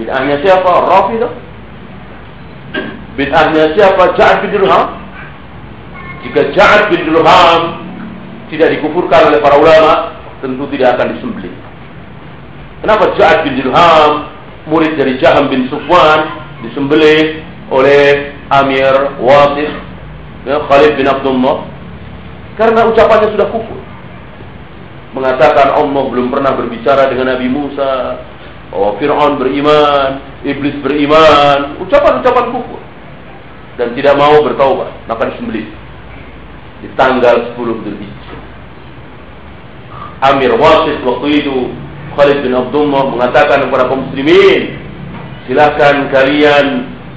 [SPEAKER 1] Bid'ahnya siapa? Rafidah. Bid'ahnya siapa? Ja'ad bin Dirham. Jika Ja'ad bin Dirham tidak dikufurkan oleh para ulama, tentu tidak akan disembelih. Kenapa Ja'ad bin Dirham, murid dari Jaham bin Sufwan, disembelih oleh Amir Wasif, ya, Khalid bin Abdullah? Karena ucapannya sudah kufur. Mengatakan Allah belum pernah berbicara dengan Nabi Musa. Oh, Fir'aun beriman, Iblis beriman. Ucapan-ucapan kufur. Dan tidak mau bertaubat. Maka disembelih. Di tanggal 10 Dzulhijjah. Amir Wasid waktu itu Khalid bin Abdullah mengatakan kepada kaum muslimin, silakan kalian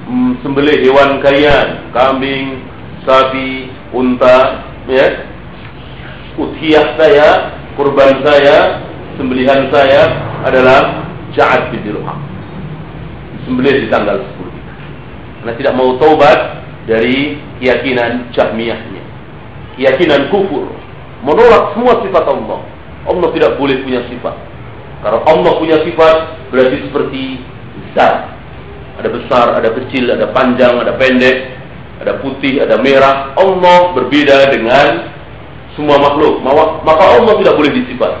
[SPEAKER 1] mm, sembelih hewan kalian, kambing, sapi, unta, ya, udhiyah saya, kurban saya, sembelihan saya adalah Ja'ad bin Dirham. Sembelih di tanggal 10. Karena tidak mau taubat dari keyakinan Jahmiyahnya. Keyakinan kufur. Menolak semua sifat Allah. Allah tidak boleh punya sifat. Kalau Allah punya sifat berarti seperti zat. Ada besar, ada kecil, ada panjang, ada pendek, ada putih, ada merah. Allah berbeda dengan semua makhluk. Maka Allah tidak boleh disifat.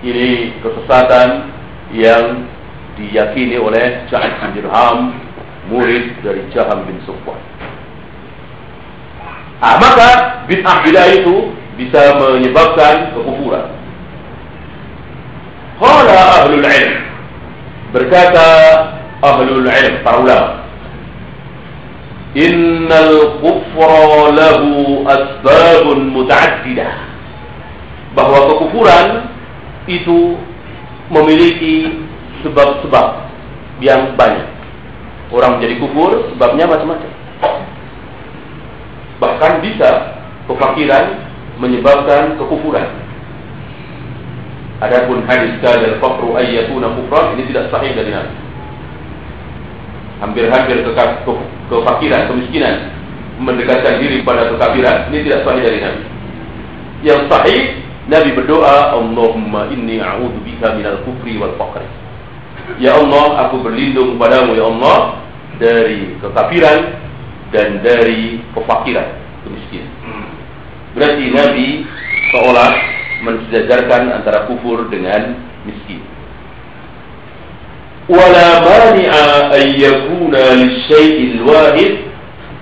[SPEAKER 1] Ini kesesatan yang diyakini oleh Ja'ad bin Dirham, murid dari Jaham bin Sufwan. Ah, maka bid'ah bid'ah itu bisa menyebabkan kekufuran. Qala ahlul ilm berkata ahlul ilm para ulama Innal kufra lahu asbabun mutaaddidah. Bahwa kekufuran itu memiliki sebab-sebab yang banyak. Orang menjadi kufur sebabnya macam-macam. Bahkan bisa kefakiran menyebabkan kekufuran. Adapun hadis kadal faqru ayyatuna kufran ini tidak sahih dari Nabi. Hampir-hampir ke, ke, kefakiran, kemiskinan mendekatkan diri pada kekafiran ini tidak sahih dari Nabi. Yang sahih Nabi berdoa, Allahumma inni a'udzubika minal kufri wal faqri. Ya Allah, aku berlindung padamu ya Allah dari kekafiran dan dari kefakiran, kemiskinan. Berarti Nabi seolah mensejajarkan antara kufur dengan miskin. Wala mani'a an yakuna lisyai'il wahid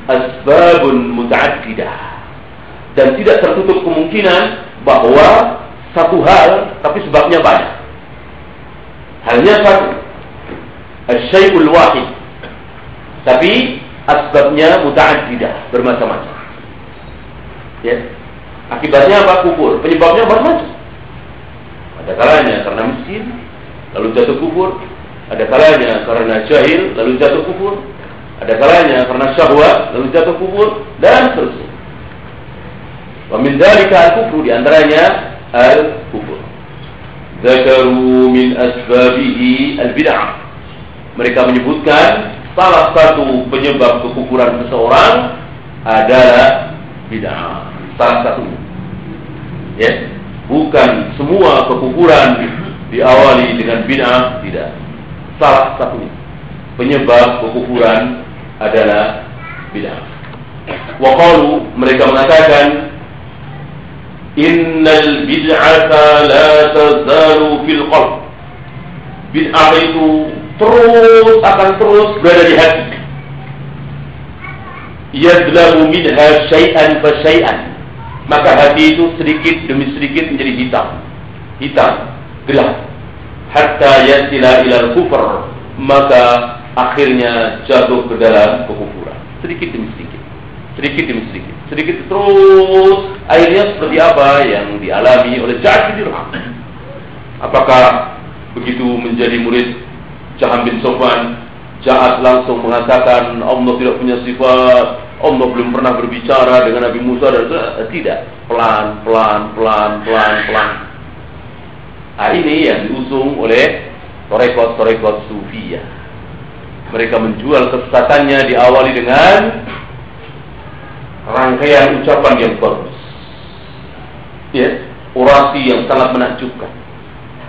[SPEAKER 1] asbabun muta'addidah. Dan tidak tertutup kemungkinan bahwa satu hal tapi sebabnya banyak. Hanya satu. Asyai'ul wahid. Tapi asbabnya muta'addidah, bermacam-macam. Ya. Akibatnya apa? Kufur. Penyebabnya macam-macam. Ada kalanya karena miskin, lalu jatuh kufur. Ada kalanya karena jahil, lalu jatuh kufur. Ada kalanya karena syahwat, lalu jatuh kufur dan seterusnya. Wa min dzalika di antaranya al-kufur. Zakaru min asbabihi al-bid'ah. Mereka menyebutkan salah satu penyebab kekufuran seseorang adalah bid'ah. Salah satu. Ya, bukan semua kekufuran diawali dengan bid'ah, tidak. Salah satunya. Penyebab kekufuran adalah bid'ah. Wa mereka mengatakan Innal bid'ata la tazalu fil qalb. Bid'ah itu terus akan terus berada di hati. Yadlamu minha syai'an fa syai'an. Maka hati itu sedikit demi sedikit menjadi hitam. Hitam, gelap. Hatta yasila ilal kufur. Maka akhirnya jatuh ke dalam kekufuran. Sedikit demi sedikit. Sedikit demi sedikit. Sedikit terus. Akhirnya seperti apa yang dialami oleh Ja'ad bin Dirham. Apakah begitu menjadi murid Jaham bin Sofwan, Ja'ad langsung mengatakan Allah tidak punya sifat, Allah belum pernah berbicara dengan Nabi Musa dan tidak. Pelan, pelan, pelan, pelan, pelan. Nah, ini yang diusung oleh torekot-torekot sufiyah. Mereka menjual kesesatannya diawali dengan rangkaian ucapan yang bagus. Ya, orasi yang sangat menakjubkan.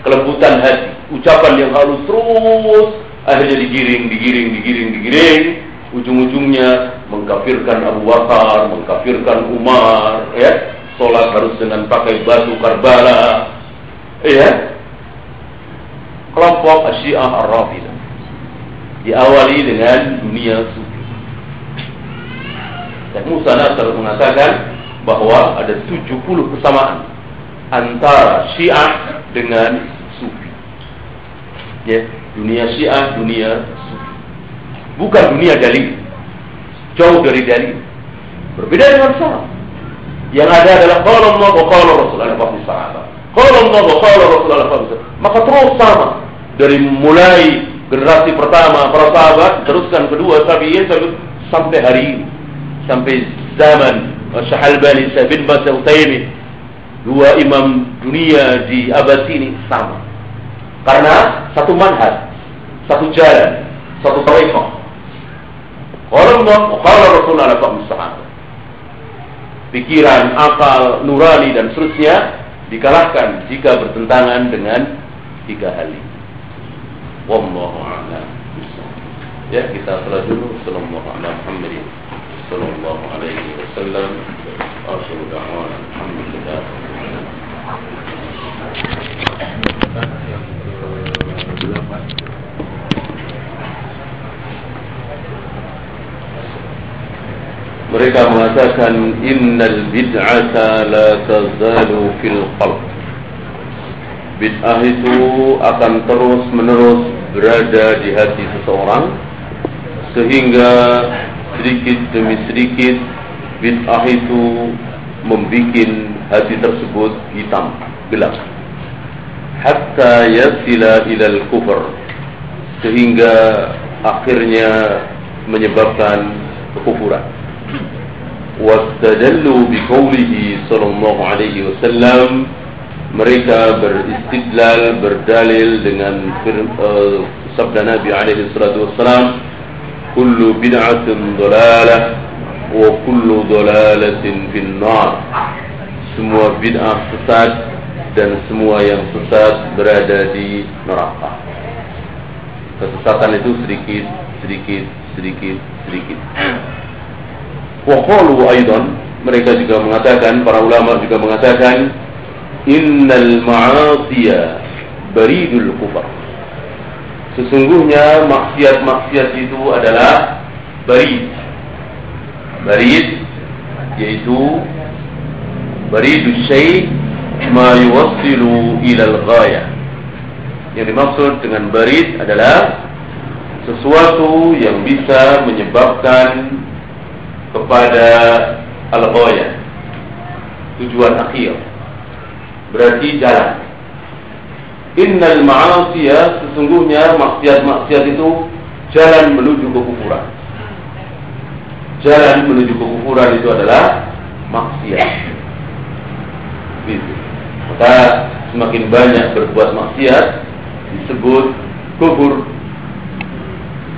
[SPEAKER 1] Kelembutan hati, ucapan yang halus terus akhirnya digiring, digiring, digiring, digiring, ujung-ujungnya mengkafirkan Abu Bakar, mengkafirkan Umar, ya. Sholat harus dengan pakai batu Karbala, ya. Kelompok Syiah Ar-Rafidah diawali dengan dunia sufi dan Musa Nasr mengatakan bahwa ada 70 kesamaan antara Syiah dengan. Ya, dunia Syiah, dunia. Bukan dunia dalil. Jauh dari dalil. Berbeda dengan salaf. Yang ada adalah qala Allah wa qala Rasul ala fahmi sahabat. Qala Allah wa qala Rasul ala fahmi Maka terus sama dari mulai generasi pertama para sahabat teruskan kedua tabi'in sampai hari ini sampai zaman Syahalbani bin Bas Utaimi dua imam dunia di abad ini sama karena satu manhaj, satu jalan, satu tariqah. Kalau Allah, kalau Rasulullah lakukan sahabat. Pikiran, akal, nurani dan seterusnya dikalahkan jika bertentangan dengan tiga hal ini. Wallahu. Ya, kita telah dulu. Sallallahu ala Muhammadin. Sallallahu alaihi wasallam. Asyhadu da'wana alhamdulillah. Thank you. 28 mereka mengatakan innal bid'ata la tazalu fil qalb. Bid'ah itu akan terus menerus berada di hati seseorang sehingga sedikit demi sedikit bid'ah itu membuat hati tersebut hitam gelap. hatta yasila ila al-kufr sehingga akhirnya menyebabkan kekufuran. Wastadallu bi qawlihi sallallahu alaihi wasallam. Mereka beristidlal berdalil dengan eh, sabda Nabi alaihi salatu wasallam kullu bid'atin dalalah wa kullu dalalatin fin nar. Semua bid'ah sesat dan semua yang sesat berada di neraka kesesatan itu sedikit sedikit sedikit-sedikit. Waqalu aidan mereka juga mengatakan para ulama juga mengatakan innal ma'asiya baridul kufar. Sesungguhnya maksiat-maksiat itu adalah barid. Barid yaitu baridus syai' ma yuwassilu ila al-ghayah. Yang dimaksud dengan barid adalah sesuatu yang bisa menyebabkan kepada al-ghayah tujuan akhir. Berarti jalan. Innal ma'asiya sesungguhnya maksiat-maksiat itu jalan menuju kekufuran jalan menuju kekufuran itu adalah maksiat. Gitu. Maka semakin banyak berbuat maksiat disebut kufur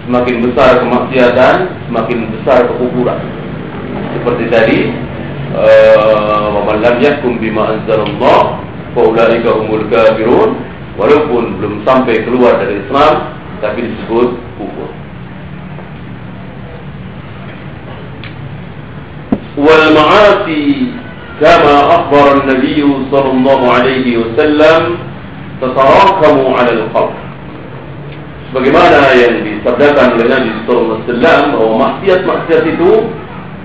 [SPEAKER 1] semakin besar kemaksiatan semakin besar kekufuran seperti tadi eh, wa man lam yahkum bima anzalallah fa ulaika humul kafirun. Walaupun belum sampai keluar dari Islam tapi disebut kufur wal ma'asi kama akhbar an-nabiy sallallahu alaihi wasallam tatarakamu 'ala al-qalb sebagaimana yang disabdakan oleh Nabi sallallahu alaihi wasallam bahwa maksiat-maksiat itu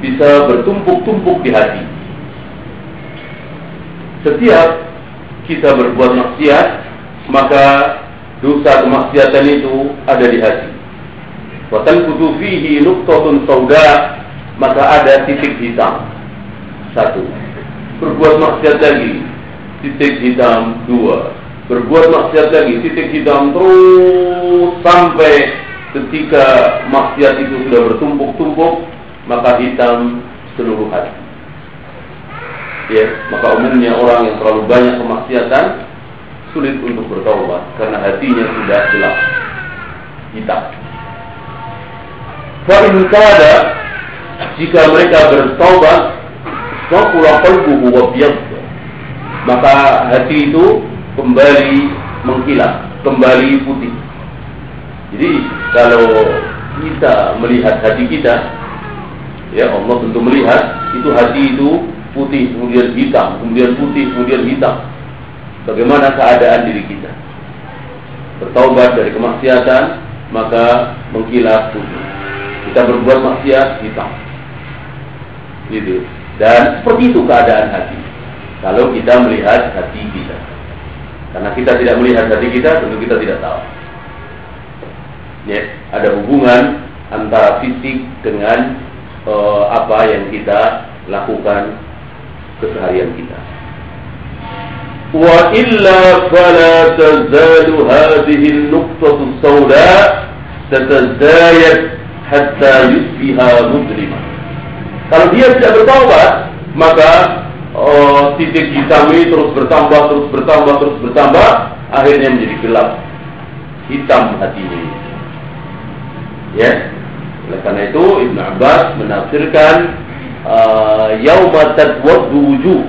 [SPEAKER 1] bisa bertumpuk-tumpuk di hati. Setiap kita berbuat maksiat, maka dosa kemaksiatan itu ada di hati. Watan kutu fihi nuktotun sauda, maka ada titik hitam. Satu. Berbuat maksiat lagi, titik hitam dua. Berbuat maksiat lagi, titik hitam terus sampai ketika maksiat itu sudah bertumpuk-tumpuk, maka hitam seluruh hati. Ya, maka umumnya orang yang terlalu banyak kemaksiatan sulit untuk bertaubat karena hatinya sudah gelap hitam. Fa jika mereka bertaubat, wa maka hati itu kembali mengkilat, kembali putih. Jadi kalau kita melihat hati kita ya Allah tentu melihat itu hati itu putih kemudian hitam kemudian putih kemudian hitam. Bagaimana keadaan diri kita? Bertaubat dari kemaksiatan maka mengkilat putih. Kita berbuat maksiat hitam. Gitu dan seperti itu keadaan hati kalau kita melihat hati kita karena kita tidak melihat hati kita tentu kita tidak tahu ya ada hubungan antara fisik dengan uh, apa yang kita lakukan keseharian kita. Wa illa fala tazalu hadhihi an-nuqtatu as-sawda tatazayad hatta yusbiha mujrima. Kalau dia tidak bertaubat, maka uh, titik hitam ini terus bertambah, terus bertambah, terus bertambah, akhirnya menjadi gelap, hitam hatinya. Ya, oleh karena itu Ibn Abbas menafsirkan uh, yauma wujuh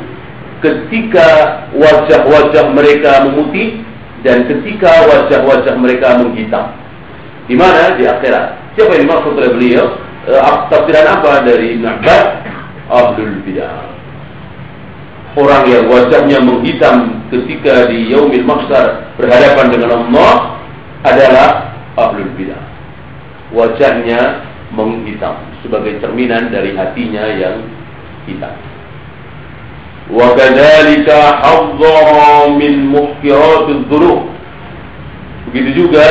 [SPEAKER 1] ketika wajah-wajah mereka memutih dan ketika wajah-wajah mereka menghitam. Di mana? Di akhirat. Siapa yang dimaksud oleh beliau? Uh, tafsiran apa dari Ibn Abbas? Abdul Bidah. Orang yang wajahnya menghitam ketika di yaumil maksar berhadapan dengan Allah adalah Ahlul Bidah. Wajahnya menghitam sebagai cerminan dari hatinya yang hitam. Kadzalika hadzara min. Begitu juga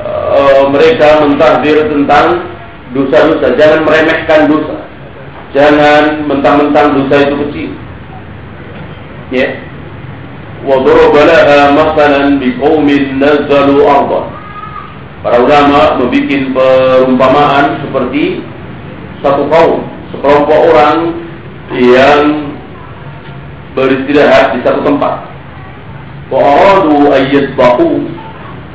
[SPEAKER 1] uh, mereka mentahdir tentang dosa-dosa, jangan meremehkan dosa. Jangan mentang-mentang dosa itu kecil. Ya. Daraba laha masalan biqaumin nazalu ardh Para ulama membuat perumpamaan seperti satu kaum, sekelompok orang yang beristirahat di satu tempat. Wa'aradu ayat bahu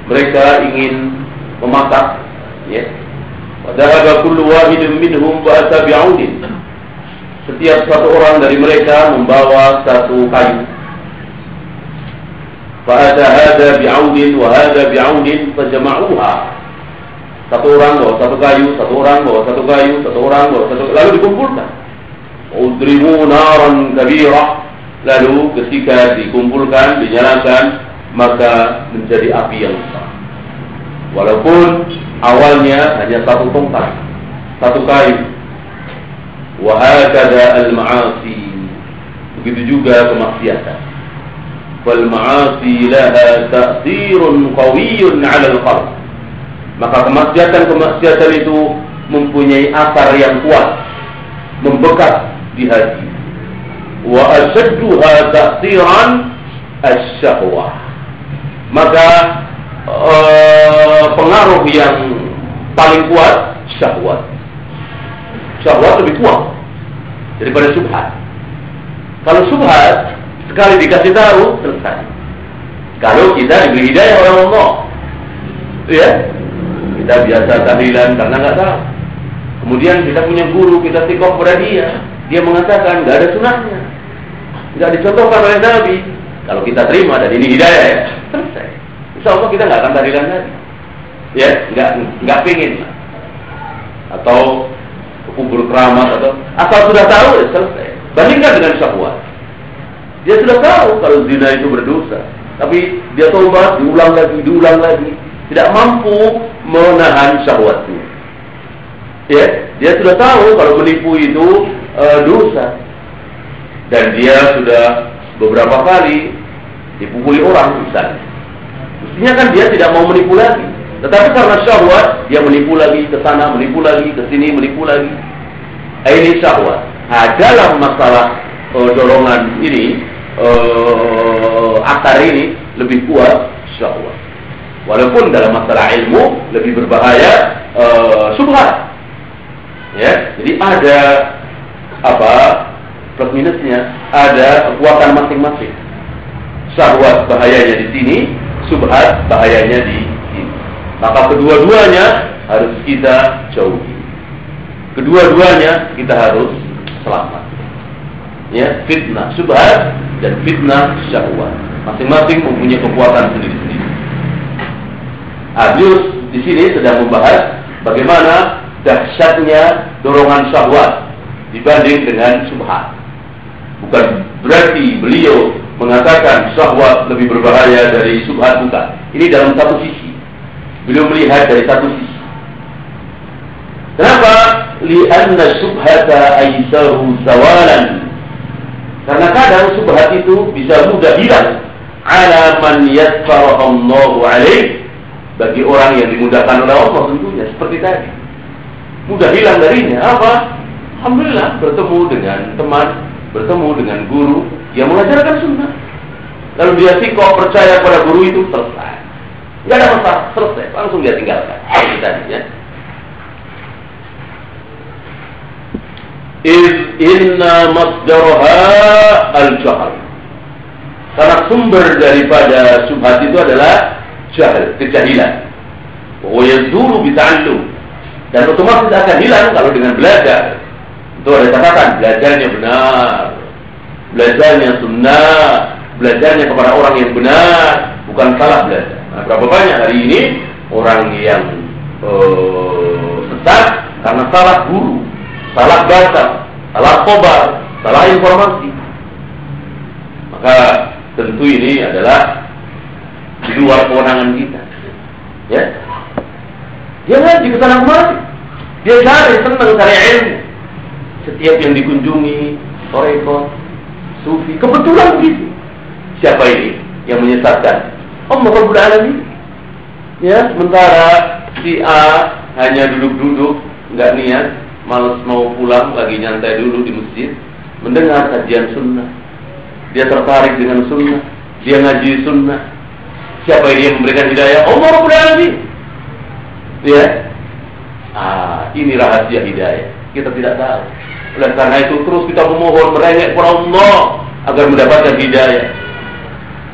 [SPEAKER 1] mereka ingin memasak ya. Padahal kullu wahidin minhum ba'asa bi'audin. Setiap satu orang dari mereka membawa satu kayu. Fa'ata hada bi'audin wa hada bi'audin fajama'uha. Satu orang bawa satu kayu, satu orang bawa satu kayu, satu orang bawa satu kayu. Lalu dikumpulkan. Udrimu naran kabirah. Lalu ketika dikumpulkan, dinyalakan, maka menjadi api yang besar. Walaupun awalnya hanya satu tongkat, satu kayu. Wahakada al-ma'asi. Begitu juga kemaksiatan. Wal ma'asi laha ta'thirun qawiyyun 'ala al-qalb. Maka kemaksiatan-kemaksiatan itu mempunyai asar yang kuat, membekas di hati. Wa ashadduha ta'thiran asy-syahwah. Maka uh, pengaruh yang paling kuat syahwat. Syahwat lebih kuat daripada subhat. Kalau subhat sekali dikasih tahu selesai. Kalau kita diberi hidayah oleh Allah, ya kita biasa tahlilan karena nggak tahu. Kemudian kita punya guru, kita tikok pada dia, dia mengatakan nggak ada sunahnya, nggak dicontohkan oleh Nabi. Kalau kita terima dan ini hidayah ya, selesai. Insya Allah kita nggak akan tahlilan lagi. Ya, nggak nggak pingin. Atau kubur keramat atau asal sudah tahu ya selesai. Bandingkan dengan syahwat. Dia sudah tahu kalau zina itu berdosa, tapi dia tobat, diulang lagi, diulang lagi, tidak mampu menahan syahwatnya. Ya, dia sudah tahu kalau menipu itu e, dosa, dan dia sudah beberapa kali dipukuli orang misalnya. Mestinya kan dia tidak mau menipu lagi. Tetapi karena syahwat, dia menipu lagi ke sana, menipu lagi ke sini, menipu lagi. Ini syahwat. Nah, dalam masalah uh, dorongan ini, uh, akar ini lebih kuat syahwat. Walaupun dalam masalah ilmu lebih berbahaya uh, subhat. Ya, jadi ada apa plus minusnya, ada kekuatan masing-masing. Syahwat bahayanya di sini, subhat bahayanya di maka kedua-duanya harus kita jauhi. Kedua-duanya kita harus selamat. Ya, fitnah subhat dan fitnah syahwat. Masing-masing mempunyai kekuatan sendiri-sendiri. Abius di sini sedang membahas bagaimana dahsyatnya dorongan syahwat dibanding dengan subhat. Bukan berarti beliau mengatakan syahwat lebih berbahaya dari subhat bukan. Ini dalam satu sisi. Beliau melihat dari satu sisi. Kenapa? Lianna subhata aisaru zawalan. Karena kadang subhat itu bisa mudah hilang. Ala man yasfarahallahu alaih. Bagi orang yang dimudahkan oleh Allah tentunya. Seperti tadi. Mudah hilang darinya. Apa? Alhamdulillah bertemu dengan teman. Bertemu dengan guru. Yang mengajarkan sunnah. Lalu dia sih kok percaya pada guru itu selesai. Gak ada masalah, selesai, langsung dia tinggalkan. Seperti tadi ya. Iz inna masdarha al-jahl. Karena sumber daripada subhat itu adalah jahil, kejahilan. Wa yazulu bita'allum. Dan otomatis akan hilang kalau dengan belajar. Itu ada catatan, belajarnya benar. Belajarnya sunnah, belajarnya kepada orang yang benar, bukan salah belajar. Nah, berapa banyak hari ini orang yang uh, sesat karena salah guru, salah baca, salah khobar, salah informasi. Maka tentu ini adalah di luar kewenangan kita. Ya, dia ngaji ke sana kemari. Dia cari senang cari ilmu. Setiap yang dikunjungi, toreko, sufi, kebetulan begitu. Siapa ini yang menyesatkan? Allah Rabbul Alamin. Ya, sementara si A hanya duduk-duduk, nggak niat, malas mau pulang, lagi nyantai dulu di masjid, mendengar kajian sunnah. Dia tertarik dengan sunnah, dia ngaji sunnah. Siapa yang memberikan hidayah? Allah Rabbul Alamin. Ya, ah, ini rahasia hidayah. Kita tidak tahu. Oleh karena itu terus kita memohon merengek kepada Allah agar mendapatkan hidayah.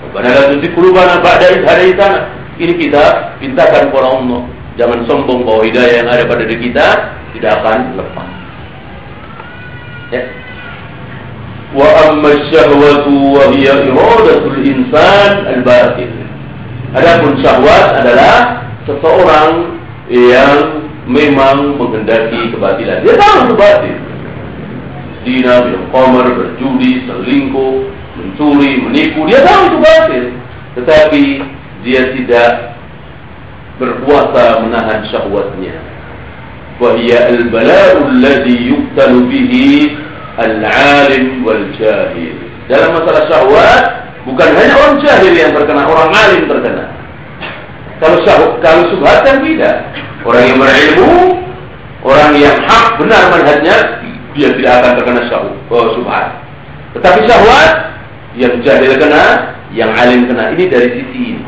[SPEAKER 1] Rabbana la tuzigh qulubana ba'da idh hadaitana. Ini kita pintakan kepada Allah. Jangan sombong bahwa hidayah yang ada pada diri kita tidak akan lepas. Ya. Wa amma syahwatu wa hiya iradatul insan al-batin. Adapun syahwat adalah seseorang yang memang menghendaki kebatilan. Dia tahu itu batil. Dina, minum komer, berjudi, selingkuh, mencuri, menipu. Dia tahu itu batil. Tetapi dia tidak berkuasa menahan syahwatnya. Wahia al-bala'u alladhi yuktalu bihi al-alim wal-jahil. Dalam masalah syahwat, bukan hanya orang jahil yang terkena, orang alim terkena. Kalau syahwat, kalau subhat kan tidak. Orang yang berilmu, orang yang hak benar manhajnya, dia tidak akan terkena syahwat, oh. Tetapi syahwat, yang jahil kena, yang alim kena. Ini dari sisi ini.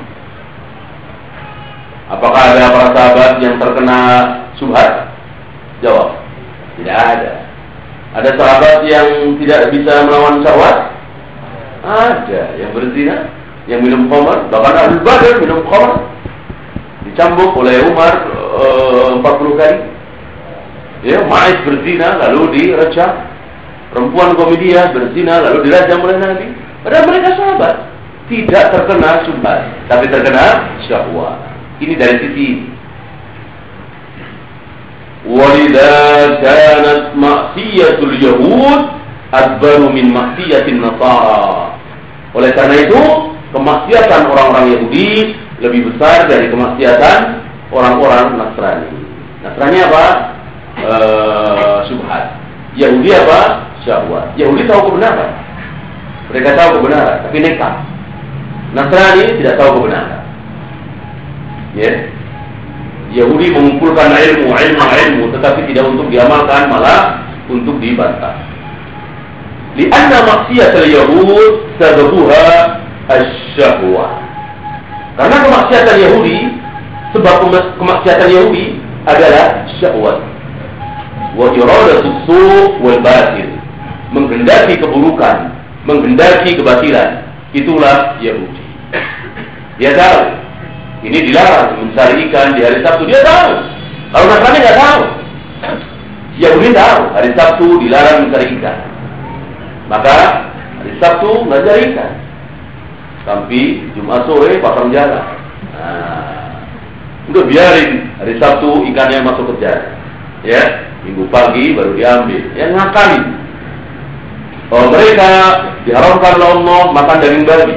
[SPEAKER 1] Apakah ada para sahabat yang terkena subhat? Jawab, tidak ada. Ada sahabat yang tidak bisa melawan syahwat? Ada. Yang berzina, yang minum khamar, bahkan Abu Badr minum khamar. Dicambuk oleh Umar e, eh, 40 kali. Ya, Ma'is berzina lalu direjam. Perempuan komedia berzina lalu dirajam oleh Nabi. Padahal mereka sahabat. Tidak terkena sumbat, tapi terkena syahwat. Ini dari sisi Walidha kanat ma'siyatul yahud Adbaru min ma'siyatin nasara Oleh karena itu Kemaksiatan orang-orang Yahudi Lebih besar dari kemaksiatan Orang-orang Nasrani Nasrani apa? E, subhat. Yahudi apa? Syahwat. Yahudi tahu kebenaran. Mereka tahu kebenaran, tapi nekat. Nasrani tidak tahu kebenaran. Ya. Yeah. Yahudi mengumpulkan ilmu, ilmu, ilmu, tetapi tidak untuk diamalkan, malah untuk dibantah. Lianna maksiat al-Yahud sababuha asyahwa. Karena kemaksiatan Yahudi, sebab kemaksiatan Yahudi adalah syahwat. Wa iradatu su' wal batil. Menghendaki keburukan, menghendaki kebatilan. Itulah Yahudi. Dia tahu ini dilarang mencari ikan di hari Sabtu. Dia tahu. Kalau Nasrani nggak tahu. Yahudi tahu hari Sabtu dilarang mencari ikan. Maka hari Sabtu nggak ikan. Tapi Jumat sore pasang jalan. Nah, udah biarin hari Sabtu ikannya masuk ke jalan. Ya, minggu pagi baru diambil. Yang ngakalin. Kalau mereka diharamkan oleh Allah makan daging babi,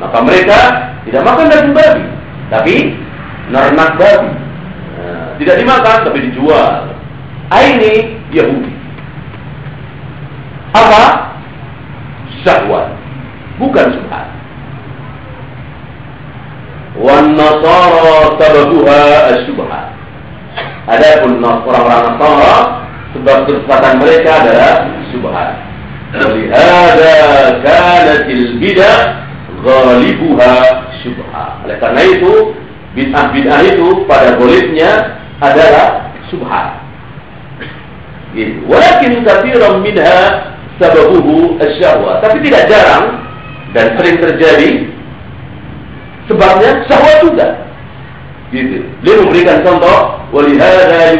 [SPEAKER 1] maka mereka tidak makan daging babi. Tapi nernak babi. Nah, tidak dimakan tapi dijual. Ini Yahudi. Apa? Syahwat. Bukan subhat. Wan nasara sababuha asyubhat. Adapun orang-orang Nasara sebab kesesatan mereka adalah subhat. Walihada kanatil bidah ghalibuha syubhat. Oleh karena itu, bid'ah-bid'ah itu pada bolehnya adalah subhat. Gitu. Walakin katsiran minha sababuhu asyahwa. Tapi tidak jarang dan sering terjadi sebabnya syahwat juga. Gitu. Dia memberikan contoh, walihada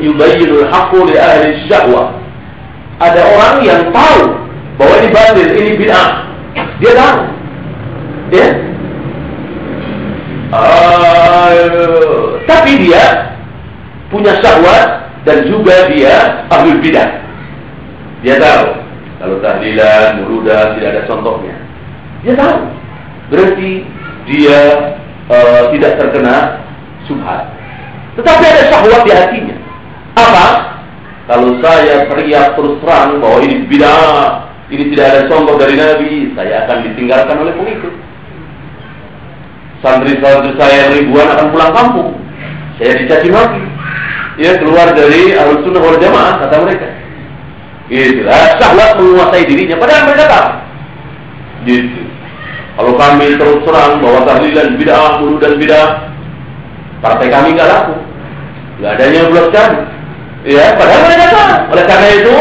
[SPEAKER 1] yubayyinul haqqu li ahli syahwa. Ada orang yang tahu bahwa ini batil, ini bid'ah. Dia tahu. Ya, uh, tapi dia punya syahwat dan juga dia ahli bidah. Dia tahu kalau tahlilan, murudan tidak ada contohnya. Dia tahu. Berarti dia uh, tidak terkena subhat. Tetapi ada syahwat di hatinya. Apa? Kalau saya teriak terus terang bahwa ini bidah, ini tidak ada contoh dari Nabi, saya akan ditinggalkan oleh pengikut santri-santri saya ribuan akan pulang kampung. Saya dicaci maki. Ya keluar dari arus sunnah wal jamaah kata mereka. Itulah syahwat menguasai dirinya. Padahal mereka tahu. Gitu. Kalau kami terus terang bahwa tahlilan bid'ah, mulu dan bid'ah, partai kami nggak laku. Nggak ada yang kami. Ya, padahal mereka tahu. Oleh karena itu,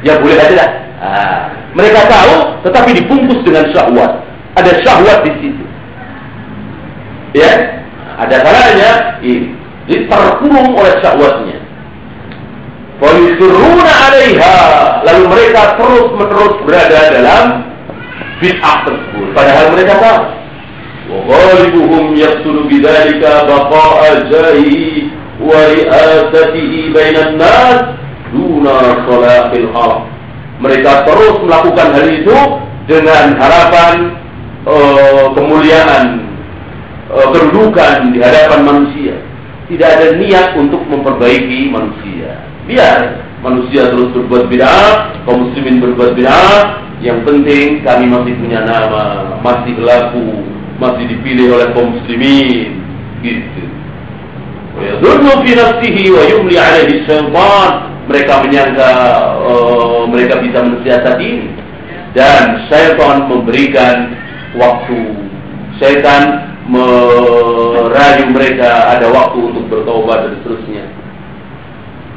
[SPEAKER 1] ya boleh aja lah. Nah, mereka tahu, tetapi dibungkus dengan syahwat. Ada syahwat di situ ya ada kalanya ini terkurung oleh syahwatnya Fayusiruna alaiha Lalu mereka terus menerus berada dalam bid'ah tersebut Padahal mereka tahu وغالبهم يقتل بذلك بقاء جاهه ورئاسته بين الناس دون صلاح الحرام mereka terus melakukan hal itu dengan harapan uh, kemuliaan uh, kedudukan di hadapan manusia tidak ada niat untuk memperbaiki manusia biar manusia terus berbuat bid'ah kaum muslimin berbuat bid'ah yang penting kami masih punya nama masih laku masih dipilih oleh kaum muslimin. Gitu. Yadurnu fi nafsihi wa yumli alaihi mereka menyangka uh, mereka bisa mensiasati. Ini dan syaitan memberikan waktu. Syaitan merayu mereka ada waktu untuk bertobat dan seterusnya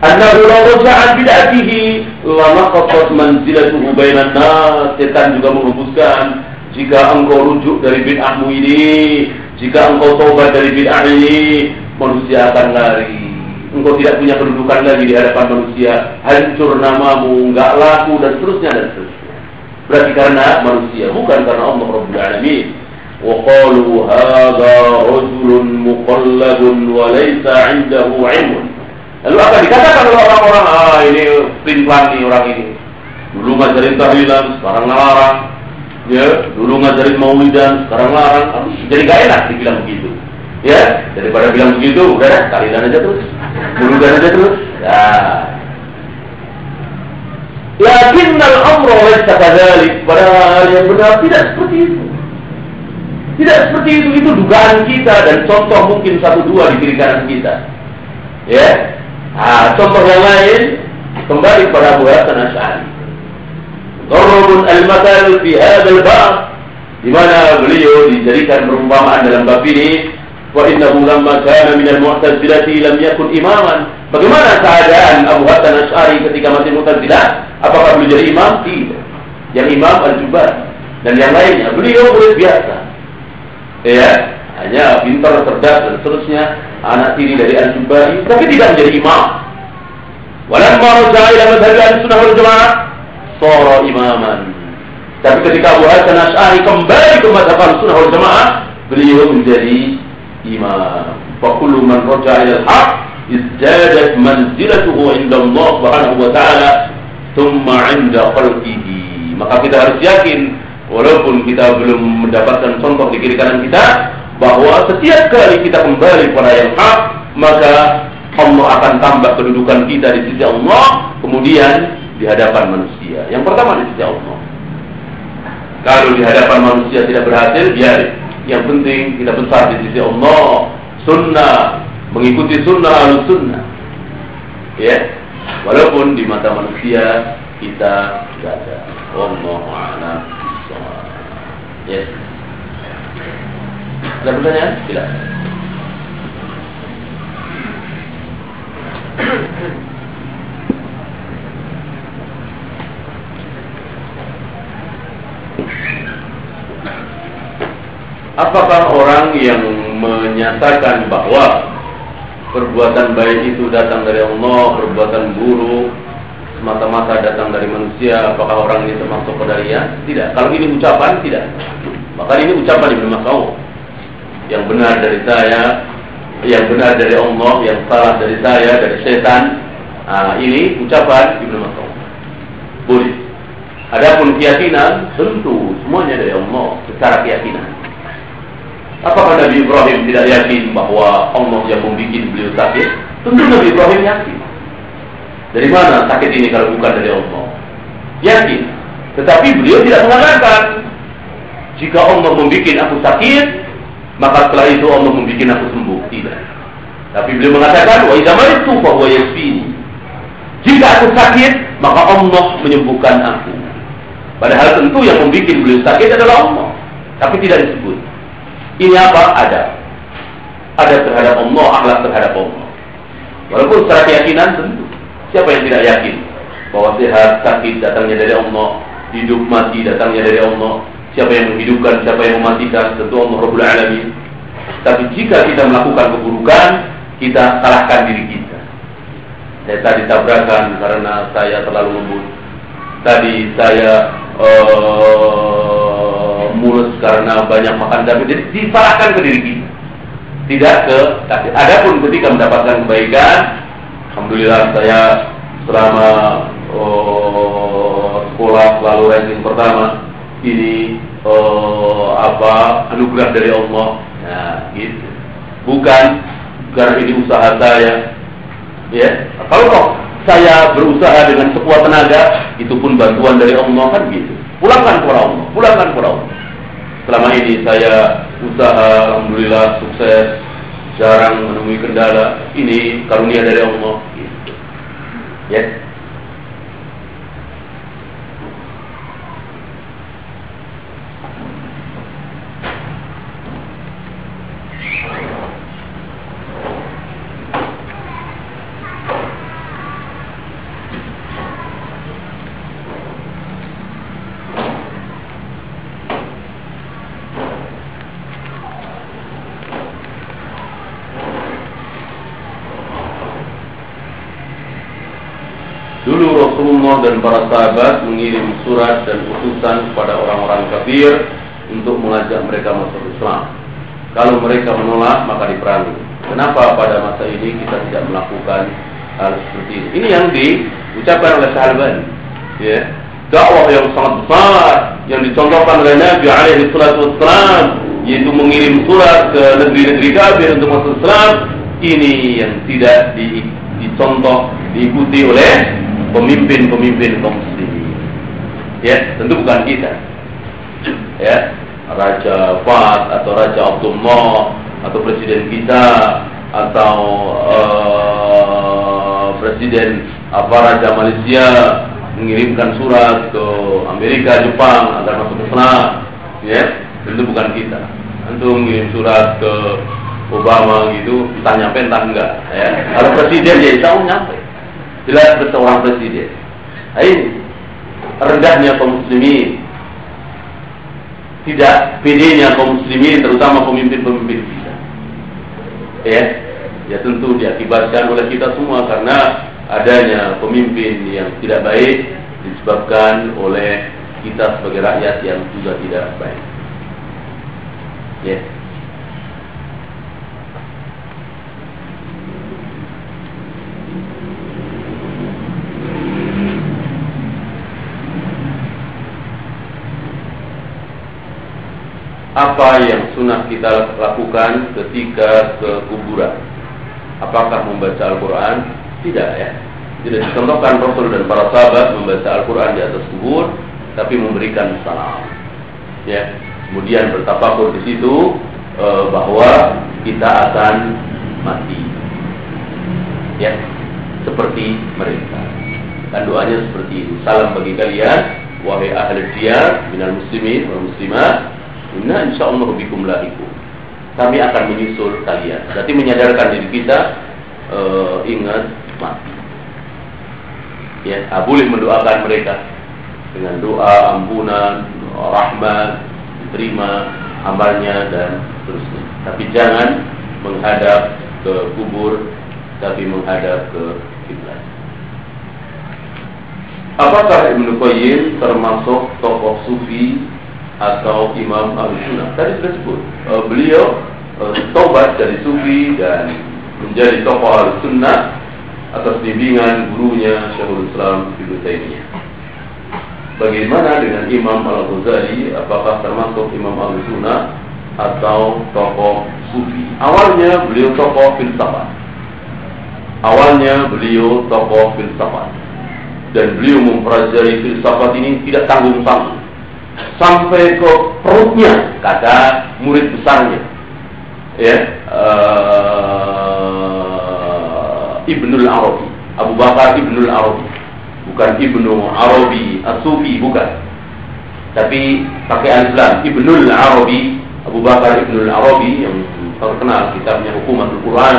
[SPEAKER 1] annahu law raja'a bid'atihi lama qattat manzilatuhu bainan nas setan juga menghembuskan jika engkau rujuk dari bid'ahmu ini, jika engkau tobat dari bid'ah ini, manusia akan lari. Engkau tidak punya kedudukan lagi di hadapan manusia, hancur namamu, enggak laku dan seterusnya dan seterusnya. Berarti karena manusia, bukan karena Allah Rabbul Alamin. وقالوا هذا رجل مقلب وليس عنده علم Lalu apa dikatakan oleh orang-orang, ah ini pelin nih orang ini. Dulu ngajarin tahlilan, sekarang ngelarang ya dulu ngajarin maulidan sekarang larang jadi gak enak dibilang begitu ya daripada bilang begitu udah dah kalian aja terus muludan aja terus ya Yakin al-amru laysa kadzalik. Padahal yang benar tidak seperti itu. Tidak seperti itu. Itu dugaan kita dan contoh mungkin satu dua di kiri kanan kita. Ya. Nah, contoh yang lain kembali pada Abu Hasan Asy'ari. Darabun al-mathal fi hadzal bab di mana beliau dijadikan perumpamaan dalam bab ini wa innahu lamma kana min al-mu'tazilati lam yakun imaman. Bagaimana keadaan Abu Hasan Asy'ari ketika masih Mu'tazilah? Apakah beliau jadi imam? Tidak. Yang imam al-Jubar dan yang lainnya beliau murid biasa. Ya hanya pintar cerdas dan seterusnya anak tiri dari al-Jubari tapi tidak menjadi imam walamma raja'a ila madhhab al-sunnah wal jamaah sara imaman. Tapi ketika Abu Hasan Asy'ari kembali ke mazhab Sunnah wal Jamaah, beliau menjadi imam. Fa man raja'a ila al-haq izdadat manzilatuhu 'inda Allah Subhanahu wa ta'ala thumma 'inda khalqihi. Maka kita harus yakin walaupun kita belum mendapatkan contoh di kiri kanan kita bahwa setiap kali kita kembali kepada yang hak maka Allah akan tambah kedudukan kita di sisi Allah kemudian di hadapan manusia. Yang pertama di sisi Allah. Kalau di hadapan manusia tidak berhasil, biar. Yang penting kita besar di sisi Allah. Sunnah, mengikuti sunnah harus sunnah. Ya, walaupun di mata manusia kita tidak ada. Allah a'lam Ya. Ada pertanyaan? Tidak. Apakah orang yang menyatakan bahwa perbuatan baik itu datang dari Allah, perbuatan buruk semata-mata datang dari manusia, apakah orang ini termasuk qadariyah? Tidak. Kalau ini ucapan tidak. Maka ini ucapan Ibnu Mas'ud. Yang benar dari saya, yang benar dari Allah, yang salah dari saya, dari setan. Nah, ini ucapan Ibnu Mas'ud. Boleh. Adapun keyakinan tentu semuanya dari Allah secara keyakinan. Apakah Nabi Ibrahim tidak yakin bahwa Allah yang membuat beliau sakit? Tentu Nabi Ibrahim yakin. Dari mana sakit ini kalau bukan dari Allah? Yakin. Tetapi beliau tidak mengatakan jika Allah membuat aku sakit, maka setelah itu Allah membuat aku sembuh. Tidak. Tapi beliau mengatakan wa idza maritu fa huwa yasfini. Jika aku sakit, maka Allah menyembuhkan aku. Padahal tentu yang membuat beliau sakit adalah Allah. Tapi tidak disebut. Ini apa? Ada. Ada terhadap Allah, akhlak terhadap Allah. Walaupun secara keyakinan tentu. Siapa yang tidak yakin bahwa sehat, sakit datangnya dari Allah, hidup mati datangnya dari Allah. Siapa yang menghidupkan, siapa yang mematikan, tentu Allah Rabbul Alamin. Tapi jika kita melakukan keburukan, kita salahkan diri kita. Saya tadi tabrakan karena saya terlalu lembut. Tadi saya uh, mulus karena banyak makan daging. Jadi disalahkan ke diri kita. Tidak ke takdir. Adapun ketika mendapatkan kebaikan, alhamdulillah saya selama oh, sekolah lalu ranking pertama ini oh, apa anugerah dari Allah. Nah, gitu. Bukan karena ini usaha saya. Ya, kalau saya berusaha dengan sekuat tenaga, itu pun bantuan dari Allah kan gitu. Pulangkan kepada Allah, pulangkan kepada Allah. Selama ini saya usaha, alhamdulillah sukses, jarang menemui kendala. Ini karunia dari Allah. Gitu. Ya, Rasulullah dan para sahabat mengirim surat dan utusan kepada orang-orang kafir untuk mengajak mereka masuk Islam. Kalau mereka menolak maka diperangi. Kenapa pada masa ini kita tidak melakukan hal seperti ini? Ini yang diucapkan oleh sahabat. Ya. Dakwah yang sangat besar yang dicontohkan oleh Nabi alaihi wassalam yaitu mengirim surat ke negeri-negeri kafir untuk masuk Islam ini yang tidak dicontoh diikuti oleh pemimpin-pemimpin kaum muslimin. Ya, tentu bukan kita. Ya, Raja Fat atau Raja Abdullah atau presiden kita atau uh, presiden apa Raja Malaysia mengirimkan surat ke Amerika, Jepang agar masuk Islam. Ya, tentu bukan kita. Tentu mengirim surat ke Obama gitu, tanya pentang enggak? Ya, kalau presiden ya Allah nyampe jelas seorang presiden. Nah, ini rendahnya kaum muslimin. Tidak bedanya kaum muslimin terutama pemimpin-pemimpin kita. Ya, ya tentu diakibatkan oleh kita semua karena adanya pemimpin yang tidak baik disebabkan oleh kita sebagai rakyat yang juga tidak baik. Ya. Apa yang sunnah kita lakukan ketika ke kuburan? Apakah membaca Al-Quran? Tidak ya. Tidak dicontohkan Rasul dan para sahabat membaca Al-Quran di atas kubur, tapi memberikan salam. Ya. Kemudian bertapakur di situ e, bahwa kita akan mati. Ya, seperti mereka. Dan doanya seperti itu. Salam bagi kalian, wahai ahli diyar, minal muslimin wal muslimat, Inna insya Allah bikum lahiku. Kami akan menyusul kalian. Berarti menyadarkan diri kita uh, ingat mati. Ya, ah, boleh mendoakan mereka dengan doa ampunan, rahmat, diterima amalnya dan seterusnya. Tapi jangan menghadap ke kubur, tapi menghadap ke kiblat. Apakah Ibnu Qayyim termasuk tokoh sufi atau Imam Abu Sunnah. Tadi sudah sebut, uh, beliau uh, tobat dari sufi dan menjadi tokoh Al Sunnah atas bimbingan gurunya Syekhul Islam Ibnu Taimiyah. Bagaimana dengan Imam Al Ghazali? Apakah termasuk Imam Al Sunnah atau tokoh sufi? Awalnya beliau tokoh filsafat. Awalnya beliau tokoh filsafat dan beliau mempelajari filsafat ini tidak tanggung-tanggung sampai ke perutnya kata murid besarnya. Ya uh, Ibnul Arabi. Abu Bakar Ibnul Arabi. Bukan Ibnu Arabi As-Sufi bukan. Tapi pakai al Ibnul Arabi Abu Bakar Ibnul Arabi yang terkenal kitabnya Hukumat Al-Quran